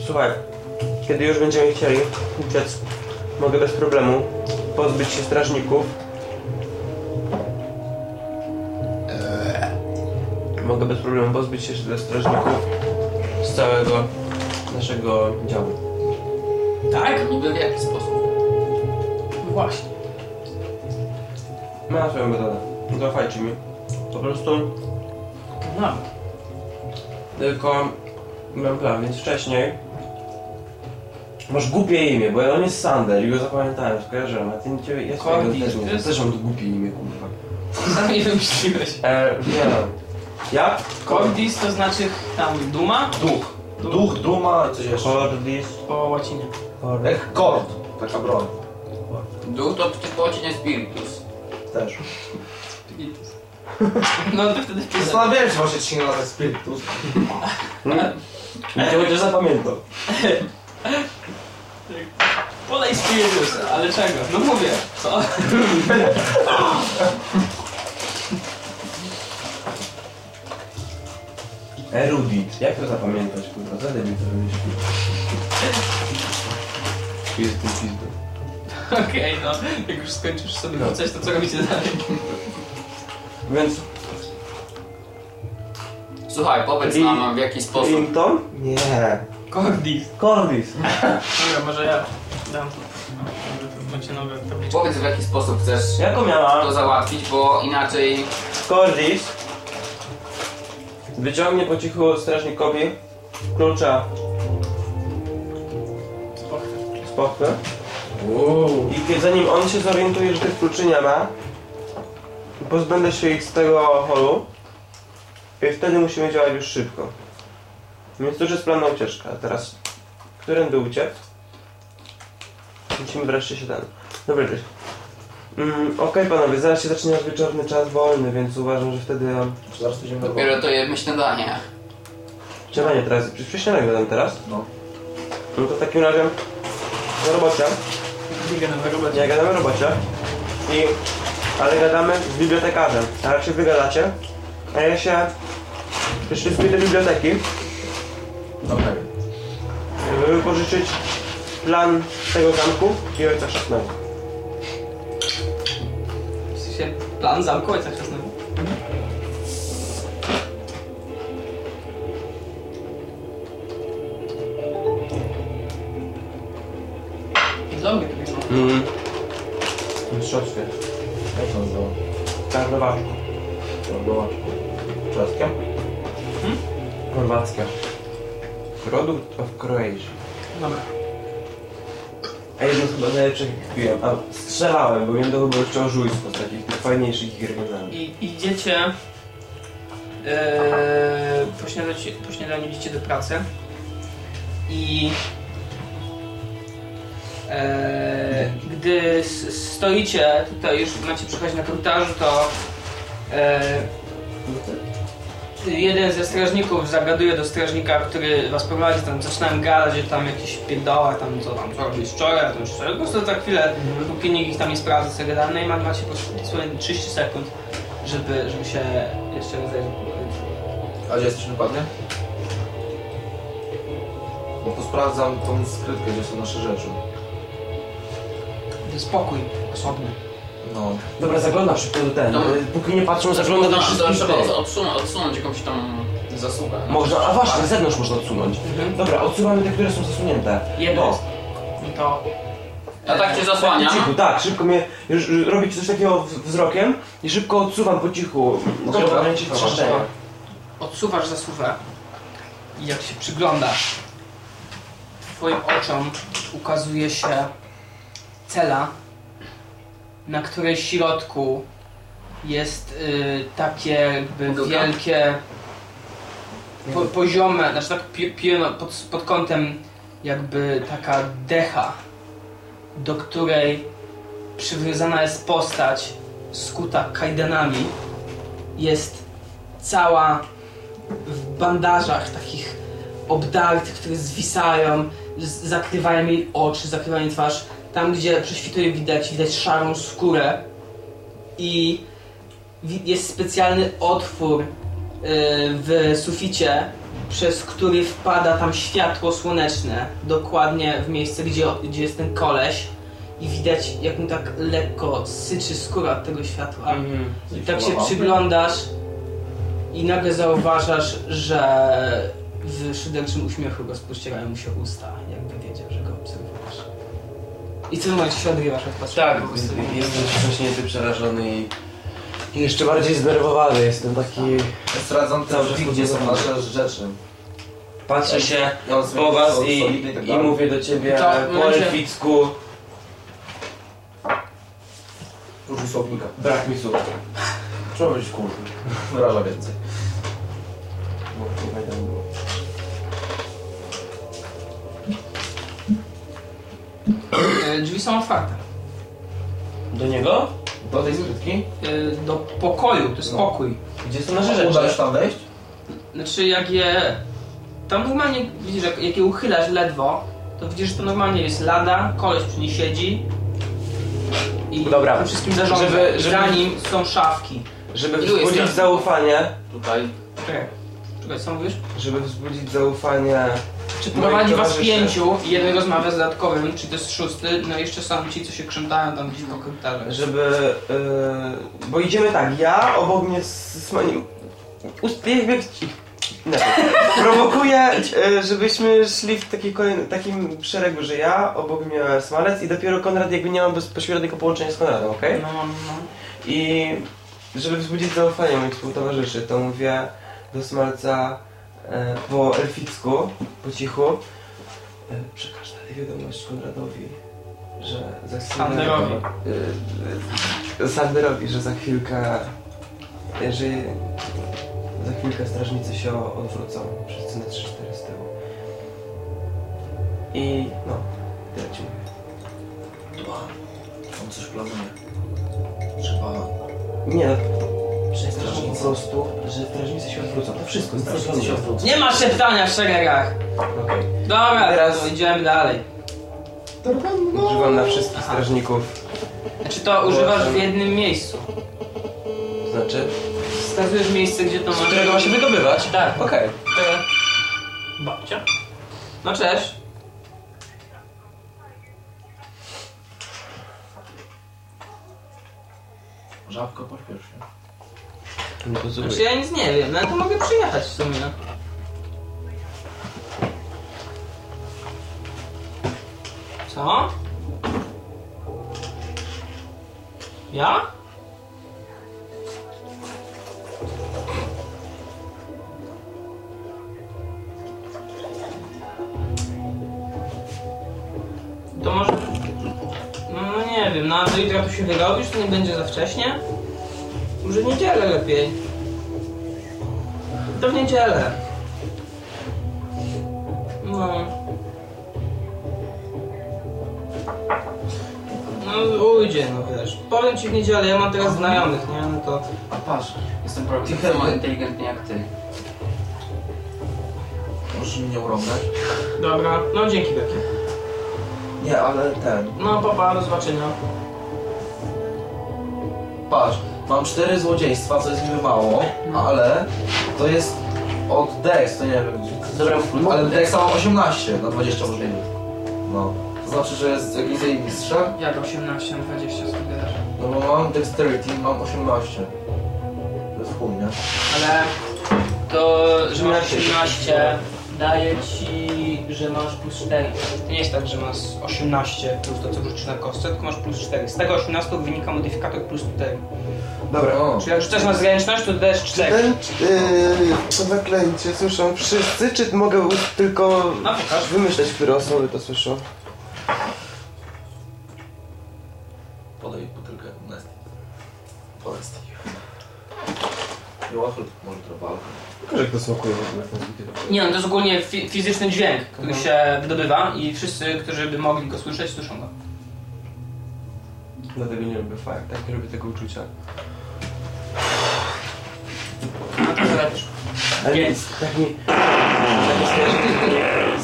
Słuchaj, kiedy już będziemy chcieli uciec, mogę bez problemu pozbyć się strażników. Eee. Mogę bez problemu pozbyć się ze strażników z całego naszego działu. Tak? Niby w jaki sposób? No właśnie. Ma swoją metodę. Zaufajcie mi. Po prostu No. Tylko mam plan, więc wcześniej Masz głupie imię, bo on jest Sander i go zapamiętałem, skojarzyłem, a ty nie ciebie jest swojego Cordy, też nie to znam. jest- Też mam to głupie imię, kurwa. Sam nie wymyśliłeś. E, nie no. Jak? Cordis to znaczy tam duma? Duch. Duch, duma i coś jeszcze. Cordis. Po łacinie. Jak kord. Taka broń. Duch to ty po łacinie spiritus. Też. No to wtedy wpisać. Zastanawiałem się właśnie, czy się nie nazywa Spiritus. Nie cię chociaż zapamiętał. Polej spiritus, ale czego? No mówię. Co? Erudit. Jak to zapamiętać, kurwa? Zadaj mi to wymyślił. Pizdu, pizdu. Okej, no. Jak już skończysz sobie No. pisać, to co robicie dalej? Więc Słuchaj, powiedz I- nam w jaki sposób. Clinton? Nie. Cordis. Cordis. Dobra, może ja dam. Macie nowe tabliczki. Powiedz w jaki sposób chcesz Jako miała? to załatwić, bo inaczej Cordis wyciągnie po cichu strażnikowi klucza z pochwy i kiedy zanim on się zorientuje, że tych kluczy nie ma pozbędę się ich z tego holu i wtedy musimy działać już szybko. Więc to już jest plan na ucieczkę. A teraz, którędy uciec? Musimy wreszcie się ten... Dobra. Mm, Okej panowie, zaraz się zacznie nasz wieczorny czas wolny, więc uważam, że wtedy... Zaraz idziemy do dopiero to jemy śniadanie. Śniadanie teraz, przy, przy śniadaniu gadam teraz. No. No to w takim razie na robocie. Biegę na robocie. Nie gadamy robocie. I, ale gadamy z bibliotekarzem. A jak się wygadacie, a ja się przyszliśmy do biblioteki, Okej. żeby wypożyczyć plan tego zamku i ojca chrzestnego. W sensie plan zamku ojca chrzestnego. Dobry. Mhm. Mistrzostwie. Jak to nazywa? Karnowaczku. Była czeskiem? Chorwackie. Product of Croatia. Dobra. A jedno z chyba najlepszych piłem. A strzelałem, bo miałem to chyba jeszcze ożujstwo z takich najfajniejszych gier. I idziecie. E, po, śniadaniu, po śniadaniu idziecie do pracy. I. E, gdy stoicie tutaj, już macie przychodzić na korytarzu, to. E, jeden ze strażników zagaduje do strażnika, który was prowadzi, tam zaczynałem gadać, że tam jakieś pierdoła, tam co tam, co robisz wczoraj, to już. Po prostu za chwilę, póki nikt ich tam nie sprawdza, co gadamy, no i ma- macie po prostu dosłownie 30 sekund, żeby, żeby się jeszcze rozejrzeć. A gdzie jesteśmy dokładnie? No to sprawdzam tą skrytkę, gdzie są nasze rzeczy. To jest spokój osobny. No. Dobra, zaglądam szybko do ten. No. y, Póki nie patrzą, zaglądam do No, to wszystkich trzeba tych. odsunąć, odsunąć jakąś tam zasługę. Można, a właśnie, z zewnątrz można odsunąć. Mhm. Dobra, odsuwamy te, które są zasunięte. Jedno No. jest. I to... Ja tak cię zasłaniam. Po cichu, tak, szybko mnie, już y, robić coś takiego wzrokiem i szybko odsuwam po cichu. Dobra, trzeszczenie. dobra. Odsuwasz zasuwę I jak się przyglądasz, twoim oczom ukazuje się cela, na której środku jest y, takie jakby wielkie po, poziome, znaczy tak pi, pi, pod, pod kątem jakby taka decha, do której przywiązana jest postać skuta kajdanami. Jest cała w bandażach takich obdartych, które zwisają, z- zakrywają jej oczy, zakrywają jej twarz. Tam, gdzie prześwituje widać, widać szarą skórę i jest specjalny otwór y, w suficie, przez który wpada tam światło słoneczne, dokładnie w miejsce, gdzie, gdzie jest ten koleś i widać, jak mu tak lekko syczy skóra od tego światła. Mhm. I tak się przyglądasz i nagle zauważasz, że w szyderczym uśmiechu rozpościerają mu się usta, I tym momencie się odrywasz od patrzenia. Tak, jestem wcześniej przerażony i i jeszcze bardziej zdenerwowany. Jestem taki... Sprawdzam Cały też czas gdzie są nasze rzeczy. Patrzę się Ja mam po was i, tak i mówię do ciebie po elficku. Użyj słownika. Brak mi słów. Trzeba być kurwy. Wyraża więcej. No, nie będę było. E, Drzwi są otwarte. Do niego? Do tej skrytki? E, Do pokoju, to jest No. pokój. Gdzie są nasze Uda rzeczy? już tam wejść? Znaczy jak je... Tam normalnie widzisz, jak, jak je uchylasz ledwo, to widzisz, że to normalnie jest lada, koleś przy niej siedzi i Dobra. tym wszystkim zarządza. Żeby- I żeby- Za nim są szafki. Żeby Ilu jest wzbudzić zaufanie, Tutaj. Czekaj, czekaj, co mówisz? żeby wzbudzić zaufanie Czy prowadzi was pięciu i jeden rozmawia z dodatkowym, czy to jest szósty, no i jeszcze są ci, co się krzątają tam gdzieś po korytarzu. żeby... Yy, bo idziemy tak, ja obok mnie z Smanim... ust- jakby- Inaczej. Prowokuję, yy, żebyśmy szli w takiej kolej- takim szeregu, że ja, obok mnie Smalec i dopiero Konrad jakby nie mam bezpośredniego połączenia z Konradem, okej? No, no, no. I żeby wzbudzić zaufanie moich współtowarzyszy, to mówię do Smalca e, po elficku, po cichu. E, przekaż dalej wiadomość Konradowi, że za chwilę... Sanderowi. E, e, Sanderowi, że za chwilkę... e, że za chwilkę strażnicy się odwrócą. Wszyscy na 3-4 z tyłu. I no, tyle ci mówię. Dwa. On coś planuje. Trzeba... Nie, że strażnicy po prostu, że strażnicy się odwrócą. To wszystko, Strażnicy się odwrócą. Nie ma szeptania w szeregach! Okej. Dobra, Teraz- to idziemy dalej. Używam na wszystkich Aha. strażników. Znaczy to używasz w jednym miejscu. To znaczy, Wskazujesz miejsce, gdzie to z masz. którego ma się wydobywać? Tak. Okej. Babcia. No cześć. Żabko, pośpiesz się. No to Znaczy ja nic nie wiem, no to mogę przyjechać w sumie. Co? Ja? To może... No nie wiem, no a do jutra tu się wyrobisz, to nie będzie za wcześnie? Może w niedzielę lepiej. To w niedzielę. No. No ujdzie, no wiesz. Powiem ci w niedzielę, ja mam teraz znajomych, nie? No to... A patrz, jestem prawie tak samo inteligentny jak ty. Możesz mnie urągać? Dobra, no dzięki wielkie. Nie, ale ten. No papa, do zobaczenia. Patrz, mam cztery złodziejstwa, co jest mi mało, ale to jest od Dex, to nie wiem. Dobra, Ale Dexa mam 18 na 20 możliwych. No. To znaczy, że jest jakiś zajebistrzem? Jak 18 na 20 studiasz? No bo mam Dexterity, mam 18. To jest chuj, nie? Ale to, że masz 18, daje ci, że masz plus 4. To nie jest tak, że masz 18 plus to, co wrzucisz na kostce, tylko masz plus 4. Z tego 18 wynika modyfikator plus 4. Dobra. O, Czyli jak rzucasz na zręczność, to dodajesz 4. Ten, yy, to zaklęcie słyszą wszyscy, czy mogę tylko No pokaż. wymyśleć, które osoby to słyszą? Smakuje w ogóle w tym Nie no, to jest ogólnie fi fizyczny dźwięk, który się wydobywa i wszyscy, którzy by mogli go słyszeć, słyszą go. Dlatego nie lubię fire, tak nie lubię tego uczucia. No to zalepisz. Ale Nie. jest taki... taki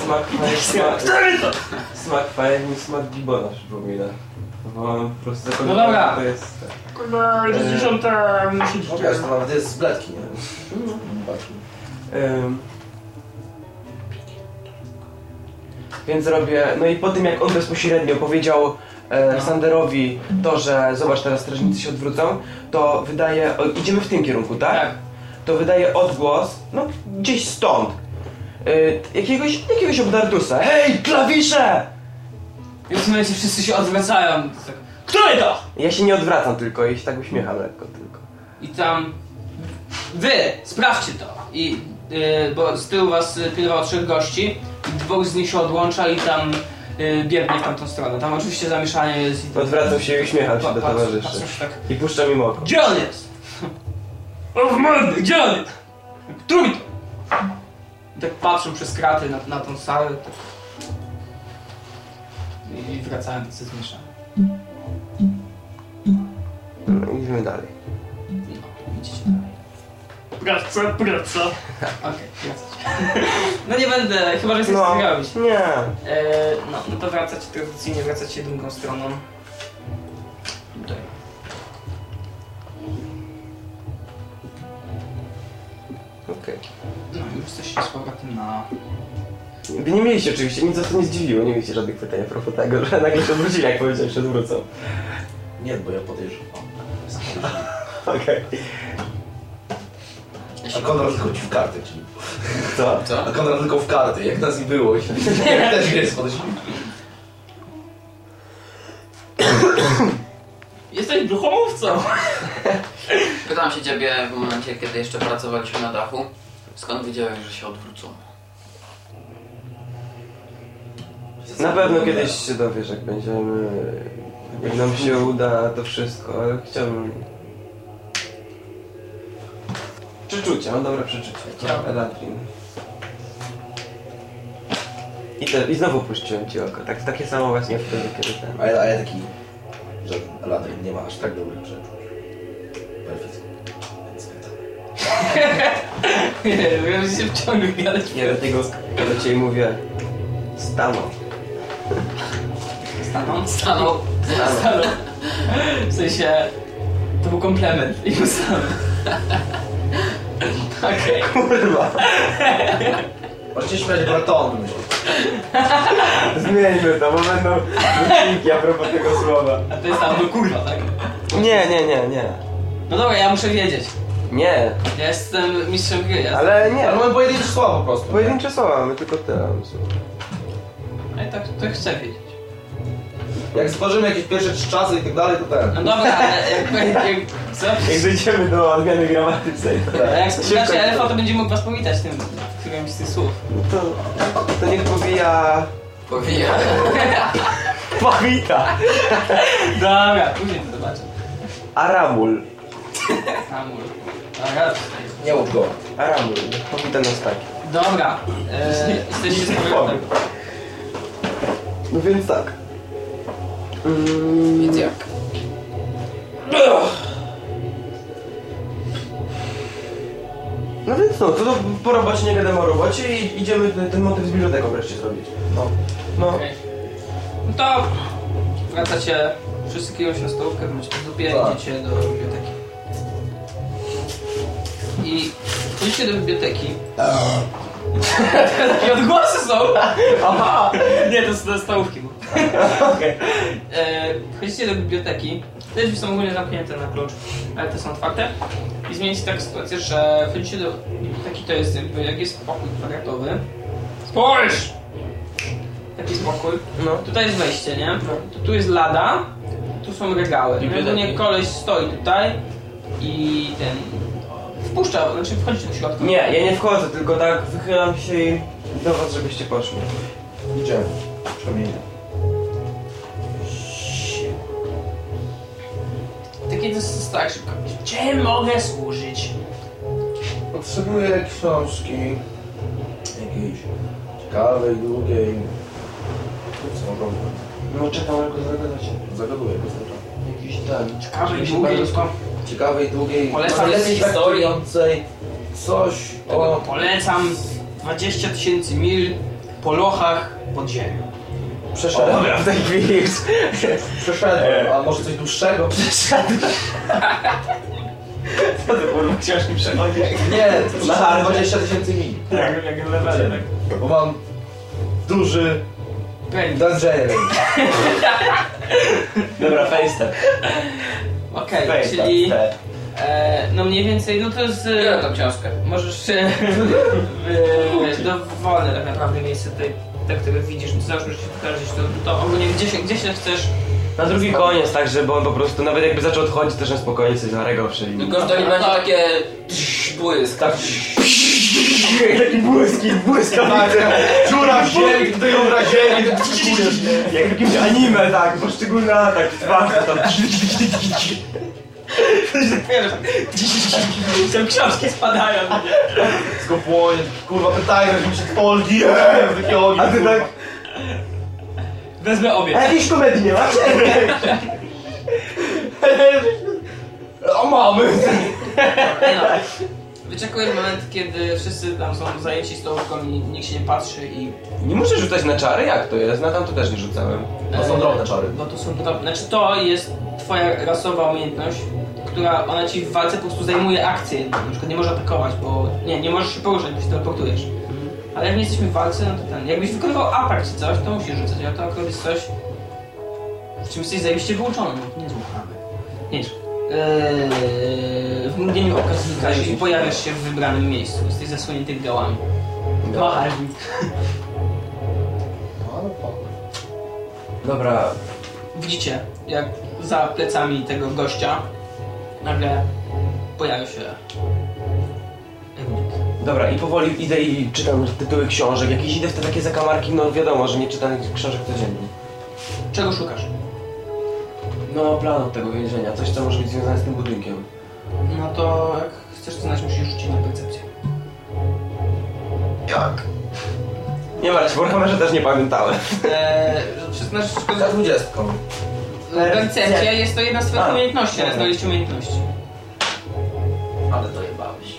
smak fire, smak... To? Smak fire mi smak gibona przypomina. Bo po prostu za No dobra. to jest... Kurwa, jest dziesiąta, No wiesz, to nawet jest z bledki, nie? Ym. Więc robię, no i po tym jak on bezpośrednio powiedział e, No. Sanderowi to, że zobacz teraz strażnicy się odwrócą, to wydaje, o, idziemy w tym kierunku, tak? Tak. To wydaje odgłos, no gdzieś stąd, y, jakiegoś, jakiegoś obdartusa. Hej, klawisze! I w tym momencie wszyscy się odwracają. Tak, Który to? Ja się nie odwracam tylko, ja się tak uśmiecham lekko tylko. I tam... Wy, sprawdźcie to. I, y, bo z tyłu was pilnowało trzech gości i dwóch z nich się odłącza i tam y, biegnie w tamtą stronę. Tam oczywiście zamieszanie jest i... Odwracam się i uśmiecham się do patrzą- towarzyszy. tak... I puszczam im oko. Gdzie on jest? O w mordę, gdzie on jest? Który to? I tak patrzą przez kraty na, na tą salę. Tak. I wracają tacy zmieszani. No, idziemy dalej. No, idziecie dalej. Praca, praca. Okej, wracać. No nie będę, chyba że chcesz No, coś robić. nie. E, no, no to wracacie tradycyjnie, wracacie drugą stroną. Tutaj. Okej. No i już jesteście z powrotem na... Wy nie mieliście oczywiście, nic was to nie zdziwiło, nie mieliście żadnych pytań a propos tego, że nagle się odwrócili, jak powiedziałem, że się odwrócą. Nie, bo ja podejrzewam. Okej. A Konrad tylko ci w karty, czyli... Co? Co? A Konrad tylko w karty, jak nas nie było. Jak też jest podejrzewam. Jesteś brzuchomówcą! Pytam się ciebie w momencie, kiedy jeszcze pracowaliśmy na dachu. Skąd wiedziałeś, że się odwrócą? Na pewno kiedyś się dowiesz, jak będziemy... Jak nam się uda to wszystko, ale chciałbym... Przeczucie, mam dobre przeczucie. Chciałbym. Eladrin. I, te, I znowu puściłem ci oko, tak, takie samo właśnie wtedy, kiedy ten... A ja, a ja taki, że Ladrin nie ma aż tak dobrych przeczuć. Więc pytam. Nie wiem, że się wciągnął, ale Nie, dlatego ja do ciebie mówię... Stano. Staną? Stanął. Staną. W sensie... To był komplement i ustanął. Okej. Kurwa! Możecie śmiać Bratonu. Zmieńmy to, bo będą wycinki a propos tego słowa. A to jest tam do kurwa, tak? Nie, nie, nie, nie. No dobra, ja muszę wiedzieć. Nie, Ja jestem mistrzem gry, ja ale nie. Ale mamy pojedyncze słowa po prostu. Pojedyncze słowa mamy tylko tyle. Ale tak, to chcę wiedzieć. Jak stworzymy jakieś pierwsze czasy i tak dalej, to ten. No dobra, ale jak, jak, jak co? Jak dojdziemy do odmiany gramatycznej, to, A jak Szybko. spytacie elfa, to będzie mógł was powitać tym, którymś z tych słów. to, to niech powija... Powija. Powita! Dobra, później to zobaczę. Aramul. Amur. Dobra, Nie łóż go. Aramul. Powita nas tak. Dobra, e, jesteście z powrotem. No więc tak. Mm, Więc jak? No więc no, to, to po robocie nie gadamy o robocie i idziemy ten, ten motyw z biblioteką wreszcie zrobić. No. No. Okej. No to wracacie, wszyscy kiją się stołówkę, macie dupie, Tak. idziecie do biblioteki. I wchodzicie do biblioteki. Takie odgłosy są! Aha! Nie, to są stołówki. Okej. E, wchodzicie do biblioteki. Te drzwi są ogólnie zamknięte na klucz, ale te są otwarte. I zmienicie taką sytuację, że wchodzicie do biblioteki, to jest jakby, jak jest pokój kwadratowy, Spójrz! Taki spokój. No. Tutaj jest wejście, nie? To tu jest lada, tu są regały. No, Biblioteki. nie koleś stoi tutaj i ten... Wpuszcza, znaczy wchodzi do środka. Nie, ja nie wchodzę, tylko tak wychylam się i do was, żebyście poszli. Idziemy. Przemienię. Takie to jest tak szybko. Czym mogę służyć? Potrzebuję książki. Jakiejś ciekawej, długiej. Co mogą No czekam, jak go zagadacie. Zagaduję go czas. Jakiś ten. Ciekawe i Się długie, bardzo tylko Ciekawej, długiej. Polecam historii. Coś o... polecam 20 tysięcy mil po lochach pod ziemią. Przeszedłem. Dobra, w tej chwili. Przeszedłem. A może coś dłuższego? Co ty kurwa książki przechodzi? Nie, Na na hardzie. 20 tysięcy mil. Jak, jak levele, tak. Bo mam duży Pewnie. dungeon. Dobra, FaceTime. Okej, FaceTime. czyli e, no mniej więcej, no to jest... E, tą książkę. możesz się... e, dowolne tak naprawdę miejsce tutaj, te, które widzisz, załóżmy, że się pokażesz, to, to ogólnie gdzie się, gdzie się chcesz... Na drugi koniec, tak, żeby on po prostu, nawet jakby zaczął odchodzić, też na spokojnie sobie zaregał przy Tylko, że to nie będzie takie tsz, błysk. Tak. Taki błyski, błyskawice. Dziura w ziemi, do jądra ziemi. Jak w jakimś anime, tak, poszczególne atak, twarze tam. Te książki spadają. Wszystko płonie. Kurwa, pytają, jak mi się polgi. Takie ogień. A ty kurwa. tak, Wezmę obie. a jakiejś komedii nie masz? A mamy. No. Wyczekuję moment, kiedy wszyscy tam są zajęci stołówką i nikt się nie patrzy i... Nie muszę rzucać na czary, jak to jest? Na tam to też nie rzucałem. To są drobne czary. Bo to są drobne. Znaczy to jest twoja rasowa umiejętność, która ona ci w walce po prostu zajmuje akcję. Na przykład nie może atakować, bo nie, nie możesz się poruszać, bo się teleportujesz. Ale jak nie jesteśmy w walce, no to ten. Jakbyś wykonywał atak czy coś, to musisz rzucać, a to akurat jest coś, w czym jesteś zajebiście wyuczony, no nie łukamy. Nie. Eee, w mgnieniu oka znikasz i pojawiasz się w wybranym miejscu. Jesteś zasłonięty gałami. Machaj. Dobra, Widzicie, jak za plecami tego gościa nagle pojawia się Ewnik. dobra i powoli idę i czytam tytuły książek. Jakieś idę w te takie zakamarki, no wiadomo, że nie czytam książek codziennie. Czego szukasz? No, plan od tego więzienia, coś co może być związane z tym budynkiem. No to jak chcesz to znać, musisz rzucić na percepcję. Jak? Nie martw, bo kamerze też nie pamiętałem. Eee, znaczy, Za dwudziestką. percepcja jest to jedna z twoich A, umiejętności, dobra. na znaleźć umiejętności. Ale dojebałeś.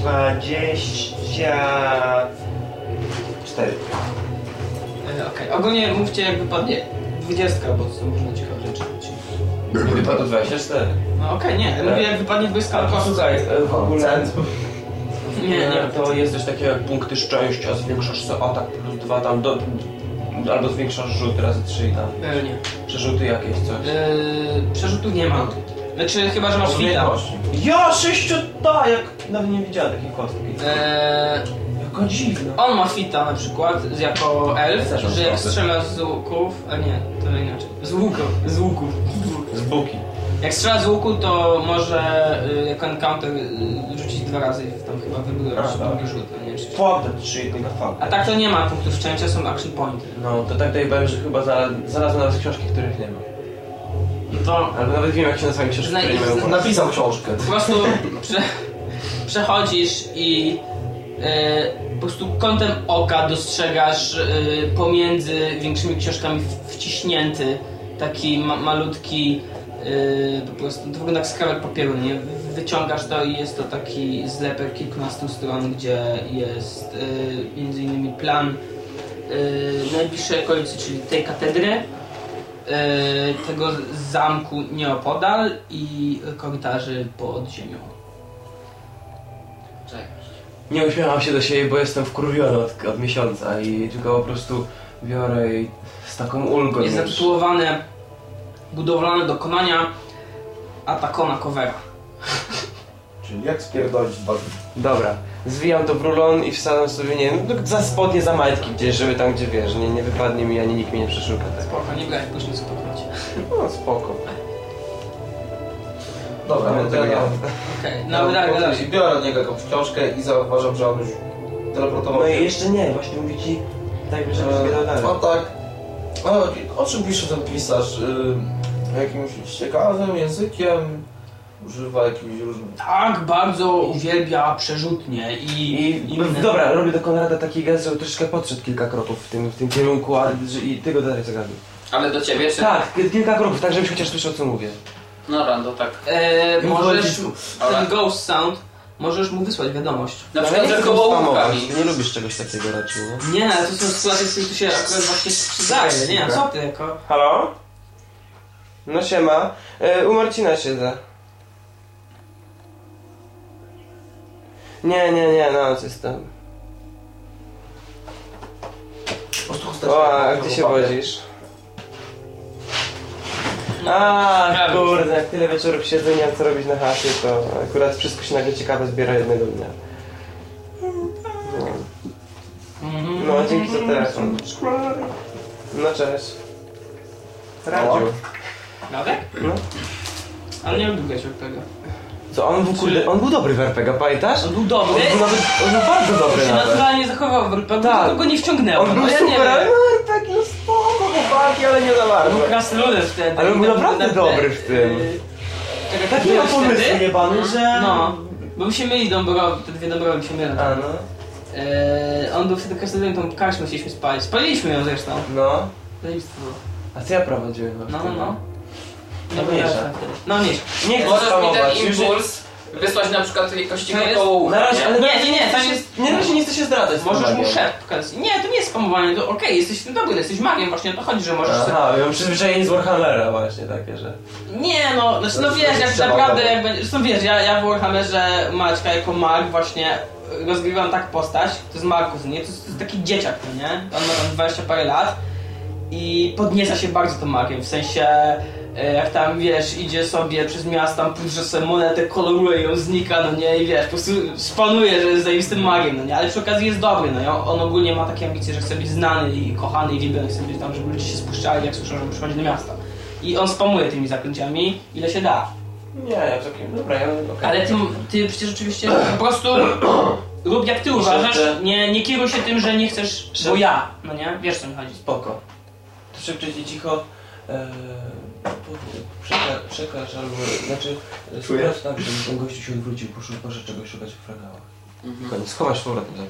24. Eee, Okej, ogólnie mówcie jak wypadnie dwudziestka, bo to są różne ciekawe wypadło 24. No okej, nie, mówię jak wypadnie dwudziestka, ale kosztu. Słuchaj, e, w ogóle... Nie, nie, to jest coś takiego jak punkty szczęścia, zwiększasz sobie atak plus 2 tam do... Albo zwiększasz rzut razy 3 i tam. Eee, nie. Przerzuty jakieś, coś. Przerzutów nie ma. Znaczy chyba, że masz fita. Ja sześciu jak nawet nie widziałem takiej kostki. Eee, Jaka dziwna. On ma fita na przykład z- jako elf, Też mam że jak strzela z łuków, a nie, to inaczej. Z łuków, z łuków. Z buki. Jak strzela z łuku, to może y, jako encounter y, rzucić dwa razy i tam chyba wybudujesz A, tak. drugi rzut, a nie czy... Shit, nigga fuck. A tak to nie ma punktów szczęścia, są action pointy. No, to tak tutaj powiem, że chyba znalazłem, znalazłem nawet książki, których nie ma. No to Albo nawet wiem, jak się nazywają książki, które nie mają Znaj-. Napisał książkę. po prostu prze, przechodzisz i y, po prostu kątem oka dostrzegasz y, pomiędzy większymi książkami w- wciśnięty taki ma, malutki y, po prostu to wygląda jak skrawek papieru, nie? Wyciągasz to i jest to taki zlepek kilkunastu stron, gdzie jest y, między innymi plan y, najbliższej okolicy, czyli tej katedry, y, tego zamku nieopodal i korytarzy pod ziemią. Cześć. Nie uśmiecham się do siebie, bo jestem wkurwiony od, od miesiąca i tylko po prostu biorę i z taką ulgą Jest zatytułowane Budowlane dokonania Atakona Covera. Czyli jak spierdolić dwa Dobra, zwijam to w rulon i wsadzam sobie, nie wiem, no, za spodnie, za majtki gdzieś, żeby tam gdzie wiesz, nie, nie wypadnie mi ani nikt mnie nie przeszuka. Tak. Spoko, nie graj później spokojnie. No spoko. Dobra, No, no to ja. Okej, no dalej, dalej. biorę od niego jakąś książkę i zauważam, że on już teleportował No i jeszcze nie, właśnie mówi ci, tak, E, zbierał dalej. No tak. O, o czym pisze ten pisarz? Y, jakimś ciekawym językiem? Używa jakichś różnych... Tak, bardzo uwielbia przerzutnie i, I, inne. dobra, robię do Konrada taki gest, żeby troszeczkę podszedł kilka kroków w tym, w tym kierunku, a, że- i ty go dalej zagaduj. Ale do ciebie czy... Tak, ki- kilka kroków, tak żebyś chociaż słyszał co mówię. No rando, tak. E, możesz, ten ghost sound, możesz mu wysłać wiadomość. Na przykład, nie że koło łukami. Nie lubisz czegoś takiego raczej, nie? To są sytuacje, w których to się akurat właśnie sprzedaje. Nie, co ty, jako... Halo? No siema, e, u Marcina siedzę. Nie, nie, nie, na noc jestem. O, a gdzie się wodzisz? A, kurde, jak tyle wieczorów siedzę nie mam co robić na chacie, to akurat wszystko się nagle ciekawe zbiera jednego dnia. No, no dzięki za telefon. No cześć. Radziu. Nawet? No. Ale nie lubię się od tego. Co, on był kurde, on był dobry w RPG, pamiętasz? On był dobry. On był, nawet, on był bardzo dobry On się nawet. naturalnie zachował w RPG, Tak. tylko go nie wciągnęło. On był no, ja super, ale no RPG, no spoko chłopaki, ale nie za bardzo. Był krasnoludem wtedy. Ale on był Na- naprawdę na- dobry w tym. Yy, Czekaj, Taki ma pomysł jebany, że... No. Bo mi się myli Dąbrowy, te dwie Dąbrowy się mylą. A no. Eee, on był wtedy krasnoludem, tą karczmę chcieliśmy spalić. Spaliliśmy ją zresztą. No. Zajebiste było. A co ja prowadziłem? No, no, no. No Nie mniejsza. No mniejsza. Nie chcę Możesz mi ten już- impuls wysłać na przykład To koło ucha, Na razie, nie? ale Nie, na razie nie, nie, jest- Nie, na razie nie chcę się zdradzać. Możesz mu magiem. szep pokazać. Nie, to nie jest spamowanie, to okej, jesteś w tym dobry, jesteś magiem, właśnie o to chodzi, że możesz sobie... Aha, ja mam przyzwyczajenie z Warhammera właśnie takie, że... Nie no, znaczy, no wiesz, jak naprawdę, jak będzie, zresztą wiesz, ja, ja w Warhammerze Maćka jako mag właśnie rozgrywam tak postać, to jest Markus, nie? To jest, to jest taki dzieciak, no nie? On ma tam 20 parę lat i podnieca się bardzo tym magiem, w sensie jak tam, wiesz, idzie sobie przez miasto, tam puszcza sobie monetę, koloruje ją, znika, no nie? I wiesz, po prostu spanuje, że jest zajebistym magiem, no nie? Ale przy okazji jest dobry, no nie? On ogólnie ma takie ambicje, że chce być znany i kochany i wielbiony, chce być tam, żeby ludzie się spuszczali, jak słyszą, że przychodzi do miasta. I on spamuje tymi zaklęciami, ile się da. Nie, ja całkiem... Dobra, ja... okej. Ale ty, ty przecież oczywiście po prostu rób jak ty uważasz, nie, nie kieruj się tym, że nie chcesz, bo ja, no nie? Wiesz co mi chodzi. Spoko. To szybciej ci cicho... E, przekaż, albo... Znaczy... e, Czujesz? Sprawdź tak, żeby ten gościu się odwrócił, poszedł, poszedł czegoś szukać w fragałach. Mhm. Koniec, schowasz z powrotem za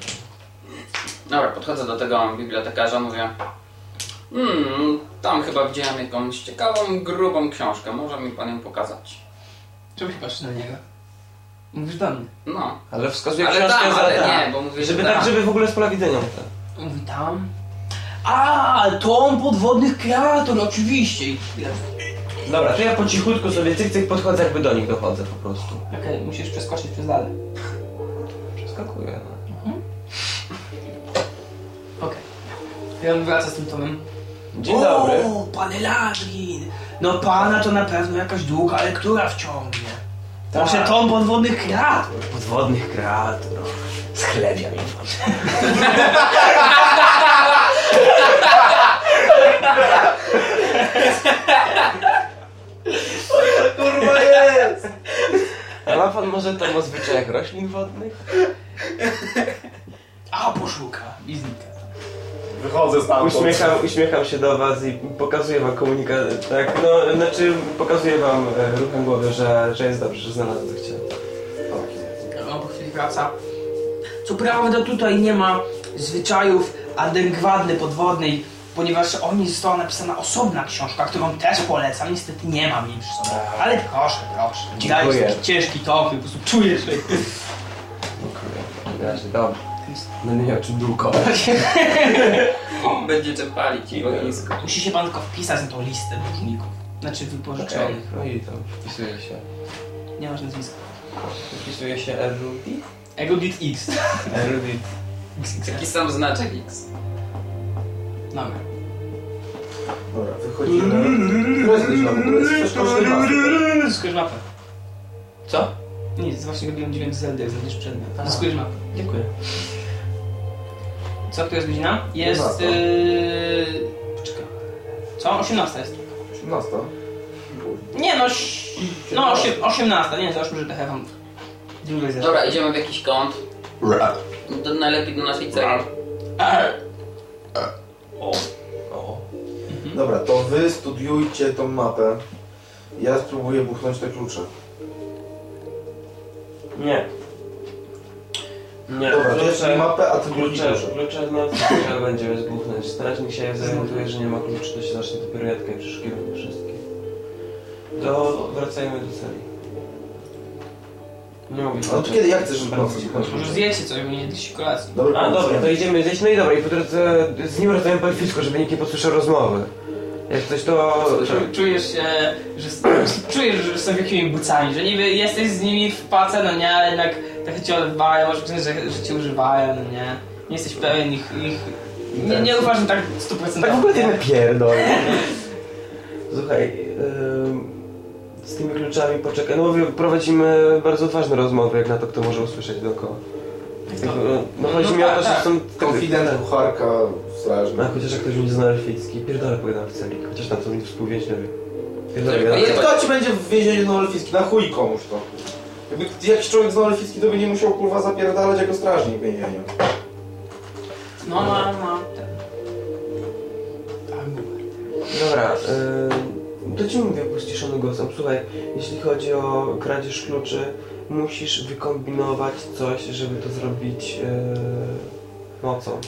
Dobra, podchodzę do tego bibliotekarza, mówię Hmm, tam chyba widziałem jakąś ciekawą, grubą książkę, może mi pan ją pokazać. Czemu się patrzysz na niego? Mówisz do mnie. No, Ale wskazuje ale książkę tam, za ale nie, bo mówię, Żeby że tak, tam. żeby w ogóle z pola widzenia. Mówi tam. A, tom podwodnych kreatur, oczywiście. I- Dobra, to ja po cichutku sobie cyk cyk podchodzę, jakby do nich dochodzę po prostu. Okej, musisz przeskoczyć przez dalej. Przeskakuję, no. Okej. I on wraca z tym tomem. Dzień dobry. O, panie Ladrin! No pana to na pewno jakaś długa lektura wciągnie. Tak. Proszę tom podwodnych kreatur. Podwodnych kreatur. Schlebia mi pan. Kurwa jest! A ma pan może tam o zwyczajach roślin wodnych? A, poszuka. I znika. Wychodzę stamtąd. Uśmiecham, uśmiecham się do was i pokazuję wam komunikat, tak, no, znaczy pokazuję wam e, ruchem głowy, że, że jest dobrze, że znalazłem co chciałem. On po chwili wraca. Co prawda tutaj nie ma zwyczajów adekwatny podwodnej, ponieważ o niej została napisana osobna książka, którą też polecam. Niestety nie mam jej przy sobie. Ale proszę, proszę. Dziękuję. Dajesz taki ciężki tok, po prostu czujesz. Dziękuję. Dobrze, dobrze. Będę miał czym długować. Będziecie palić i ognisko. Musi się pan tylko wpisać na tą listę dłużników. Znaczy wypożyczonych. No i tam wpisuje się. Nie masz nazwiska. Wpisuje się erudit? Erudit X. Erudit. Taki sam znaczek X. Dobra. Dobra, wychodzimy. Skórz mapę. Co? Nic, właśnie robiłem dźwięk Zelda, jak znajdziesz przedmiot. Zyskujesz mapę. Dziękuję. Co, to jest godzina? Jest... Yy... Poczekaj. Co? 18 jest. 18. Nie no, ś... no osiem- 18, nie, załóżmy, że trochę wam... Dobra, idziemy w jakiś kąt. Do, najlepiej do naszej celi. O. O. Dobra, to wy studiujcie tą mapę. Ja spróbuję buchnąć te klucze. Nie. Nie, Dobra, to jest mapę, a ty drugi Klucze, klucze. klucze na co trzeba będzie zbuchnąć. Strażnik się zorientuje, że nie ma kluczy, to się zacznie dopiero jadka i przeszukiwanie wszystkie. To wracajmy do celi. Nie mogę No to kiedy, jak chcesz Bardzo nocy? ci chodzi. Może zjecie coś, bo nie jedliście kolacji. Dobra, A dobra, to idziemy zjeść. No i dobra, i po drodze z nim rozmawiam po elficku, żeby nikt nie posłyszał rozmowy. Jak coś to... Czu- Czujesz się, że czujesz, że są jakimi bucami, że niby jesteś z nimi w pace, no nie, ale jednak trochę cię odbywają, może że, że cię używają, no nie. Nie jesteś pewien ich... ich nie, nie im tak 100%. Tak w ogóle nie? ty napierdol. Słuchaj, ym, z tymi kluczami poczekaj. No mówię, prowadzimy bardzo ważne rozmowy, jak na to kto może usłyszeć dookoła. to? No chodzi mi o to, że tak, są... Konfident, kucharka, strażnik. A chociaż jak ktoś mnie zna elficki, pierdolę pogadam w celi. Chociaż tam są współwięźniowie. Pierdolę, Tak, ale- Kto ci będzie w więzieniu noleficki? Na chuj komuś to. Jakby jakiś człowiek z noleficki to by nie musiał kurwa zapierdalać jako strażnik w więzieniu. No, no, no. ten. Dobra, yy, to ci mówię puściszonym głosem. Słuchaj, jeśli chodzi o kradzież kluczy, musisz wykombinować coś, żeby to zrobić yy, nocą.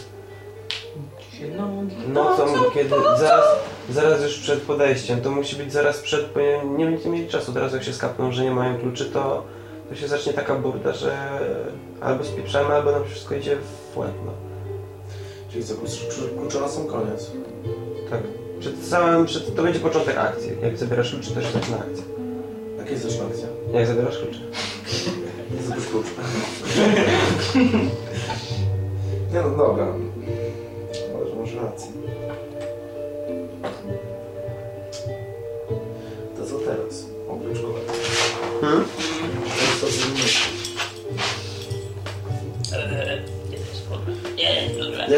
No, Nocą, kiedy zaraz, zaraz już przed podejściem, to musi być zaraz przed, bo nie, nie będziecie mieli czasu, teraz jak się skapną, że nie mają kluczy, to, to się zacznie taka burda, że albo spieprzamy, albo nam wszystko idzie w łeb, no. Czyli co, klucze- klucze na sam koniec. Tak. Przed samym, przed, to będzie początek akcji. Jak zabierasz kluczy, to się zaczyna akcja. Jaka jest też akcja? Jak zabierasz klucze? Nie zdobyć klucz. Nie no, dobra.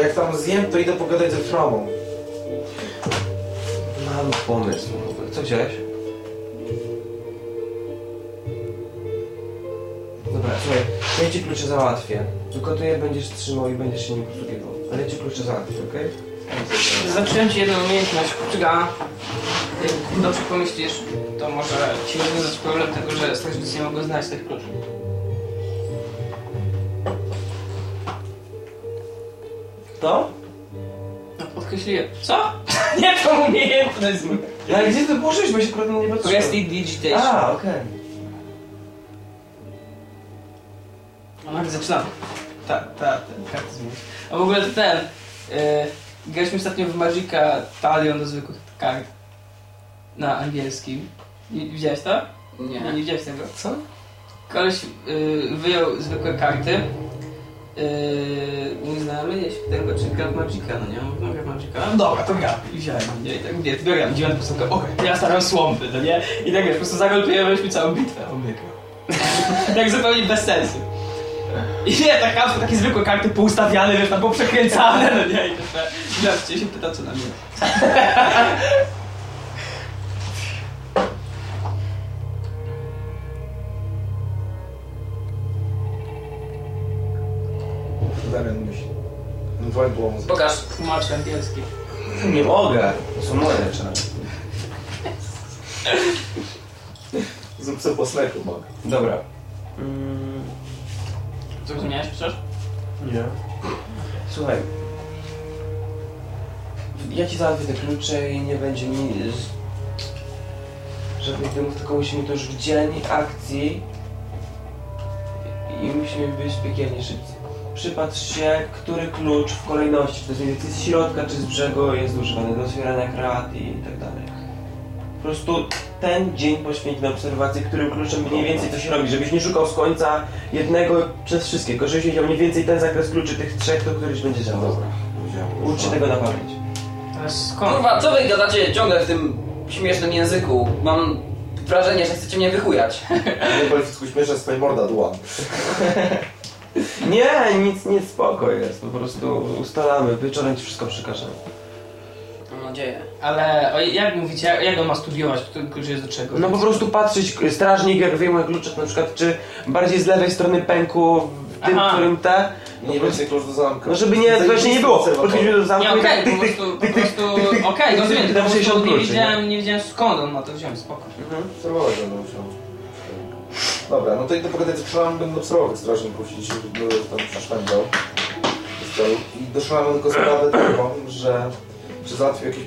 Jak tam zjem, to idę pogadać ze Fromą. Mam pomysł. Co wziąłeś? Dobra, słuchaj, to ja ci klucze załatwię. Tylko ty je będziesz trzymał i będziesz się nim posługiwał. Ale ja ci klucze załatwię, okej? Zacząłem ci jedną umiejętność, Czyga. Jak dobrze pomyślisz, to może ci rozwiązać problem tego, że strażnicy nie mogą znaleźć tych kluczy. To? No podkreśliłem. Co? nie tą umiejętność! No ale gdzie ty położyłeś, bo się akurat nie patrzyłem. Prestidigitation. A, okej. No nagle zaczynam. Ta, ta, ten, karty zmienić. A w ogóle to ten. Yy, graliśmy ostatnio w Magica talion do zwykłych kart. Na angielskim. I- Widziałeś to? Nie, nie Nie. widziałeś tego. Co? Koleś yy, wyjął zwykłe karty. Yy, mój znajomy, jeśli tego czy gra w Magica, no nie? No gra w Magica. No dobra, to gra. I wziąłem, nie? I tak mówię, biorę dziewiątą postakę, okej, ja stawiam słomby, no nie? I tak wiesz, po prostu zagalpujemy całą bitwę. On wygrał. tak zupełnie bez sensu. I nie, tak naprawdę takie zwykłe karty poustawiane, wiesz, tam poprzekręcane, no nie? I to się pyta co na mnie. Damian myśli. Dwoje było muzyka. Pokaż. Tłumacz angielski. Nie mogę. To są moje czary. Zrób sobie po sneku, mogę. Dobra. Mm, Zrozumiałeś przecież? nie. Słuchaj. Ja ci załatwię te klucze i nie będzie mi żadnych dymów, tylko musimy to już w dzień akcji i musimy być piekielnie szybcy. Przypatrz się, który klucz w kolejności, czy to jest mniej więcej z środka, czy z brzegu jest używany do otwierania krat i tak dalej. Po prostu ten dzień poświęć na obserwację, którym kluczem mniej więcej to się robi, żebyś nie szukał z końca jednego przez wszystkie, tylko żebyś wiedział mniej więcej ten zakres kluczy tych trzech, to któryś będzie działał. Ucz się tego na pamięć. Skąd? Kurwa, co wy gadacie ciągle w tym śmiesznym języku? Mam wrażenie, że chcecie mnie wychujać. Nie kwalifikuj śmieszne swoje morda dłam. Nie, nic, nic, spoko jest. Po prostu ustalamy, wieczorem ci wszystko przekażemy. Mam nadzieję. Ale o, jak mówicie, jak, jak on ma studiować? Kto klucz jest do czego? No po prostu patrzeć, strażnik jak wyjmuje kluczyk na przykład, czy bardziej z lewej strony pęku, w tym, Aha. którym te. Nie więcej klucz do zamka. No żeby nie, właśnie nie było. Podchodzimy do zamku Nie, i okej, tak po tyk, tyk, prostu, po tyk, prostu, tyk, tyk, okej, tyk, rozumiem, tyk, tylko po tyk, prostu nie kluczy, nie? wiedziałem, nie wiedziałem skąd on ma to wziąć, spoko. Mhm. Obserwować będę musiał. Dobra, no to idę pogadać z Szalanem, będę obserwował tych strażników i dzisiaj będę tam przeszpędzał. I do Szalana tylko sprawę taką, że czy załatwił jakieś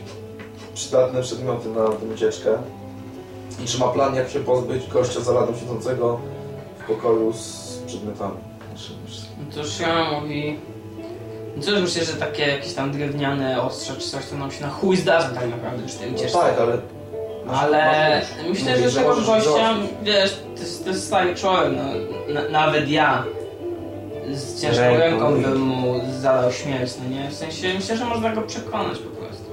przydatne przedmioty na tę ucieczkę i czy ma plan jak się pozbyć gościa za ladą siedzącego w pokoju z przedmiotami. Znaczy, No to Shima mówi... No cóż, myślę, że takie jakieś tam drewniane ostrze czy coś, to nam się na chuj zdarzy tak naprawdę przy tej No ucieczce. tak, ale... masz- Ale masz myślę, Mówię, że tego gościa, wiesz, to jest, to jest stary człowiek, no, na, nawet ja z ciężką Ręką ręką bym mu zadał śmierć, no nie? W sensie, myślę, że można go przekonać po prostu.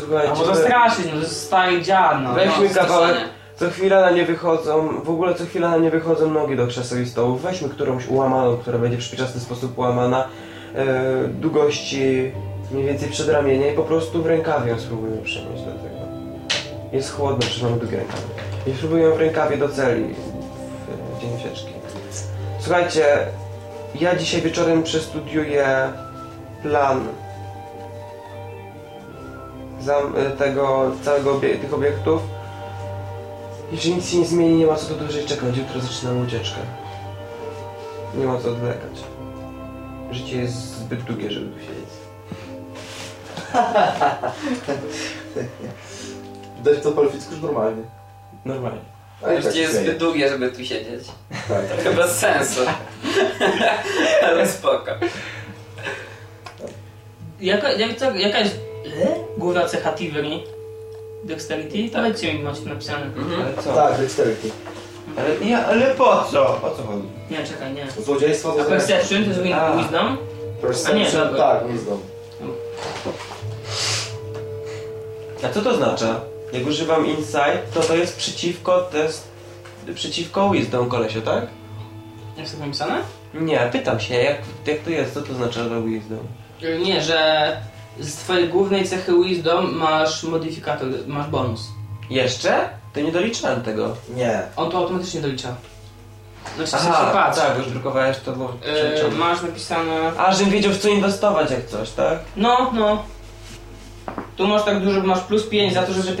Słuchajcie, Albo we- zastraszyć, no to jest stary dziad, no. Weźmy No, kawałek, co chwila na nie wychodzą, w ogóle co chwila na nie wychodzą nogi do krzeseł i stołów. Weźmy którąś ułamaną, która będzie w szpiczasty sposób ułamana, e, długości mniej więcej przedramienia i po prostu w rękawie spróbujmy przenieść do tego. Jest chłodno, przecież mamy długie rękawy. I spróbuję ją w rękawie do celi w, dzień ucieczki. Słuchajcie, ja dzisiaj wieczorem przestudiuję plan e, tego całego obie tych obiektów. Jeżeli nic się nie zmieni, nie ma co tu dłużej czekać. Jutro zaczynamy ucieczkę. Nie ma co odwlekać. Życie jest zbyt długie, żeby tu siedzieć. Dać to kwalifikujesz już normalnie. Normalnie. A i tak Życie jest zbyt długie, żeby tu siedzieć. Tak. Trochę bez sensu. Ale spoko. Jaka, jak, co, jaka jest e? główna cecha Tivery? Dexterity? To wiecie mi macie napisane. Mhm. Ale co? Tak, dexterity. Ale, nie, ale po co? O co chodzi? Nie, czekaj, nie. Złodziejstwo to A Perception to jest A. Wisdom? Perception, A nie, dobra. tak, wisdom. A co to oznacza? Jak używam insight, to to jest przeciwko test... Przeciwko wisdom kolesio, tak? Jak jest to napisane? Nie, pytam się, jak, jak to jest? Co to znaczy, że wisdom? E, Nie, że z twojej głównej cechy Wisdom masz modyfikator, masz bonus. Jeszcze? To nie doliczałem tego. Nie. On to automatycznie dolicza. No sensie się patrz. tak, już drukowałeś to, bo... E, masz napisane... A, żebym wiedział w co inwestować jak coś, tak? No, no. Tu masz tak dużo, masz plus 5 za to, że wytrenowałeś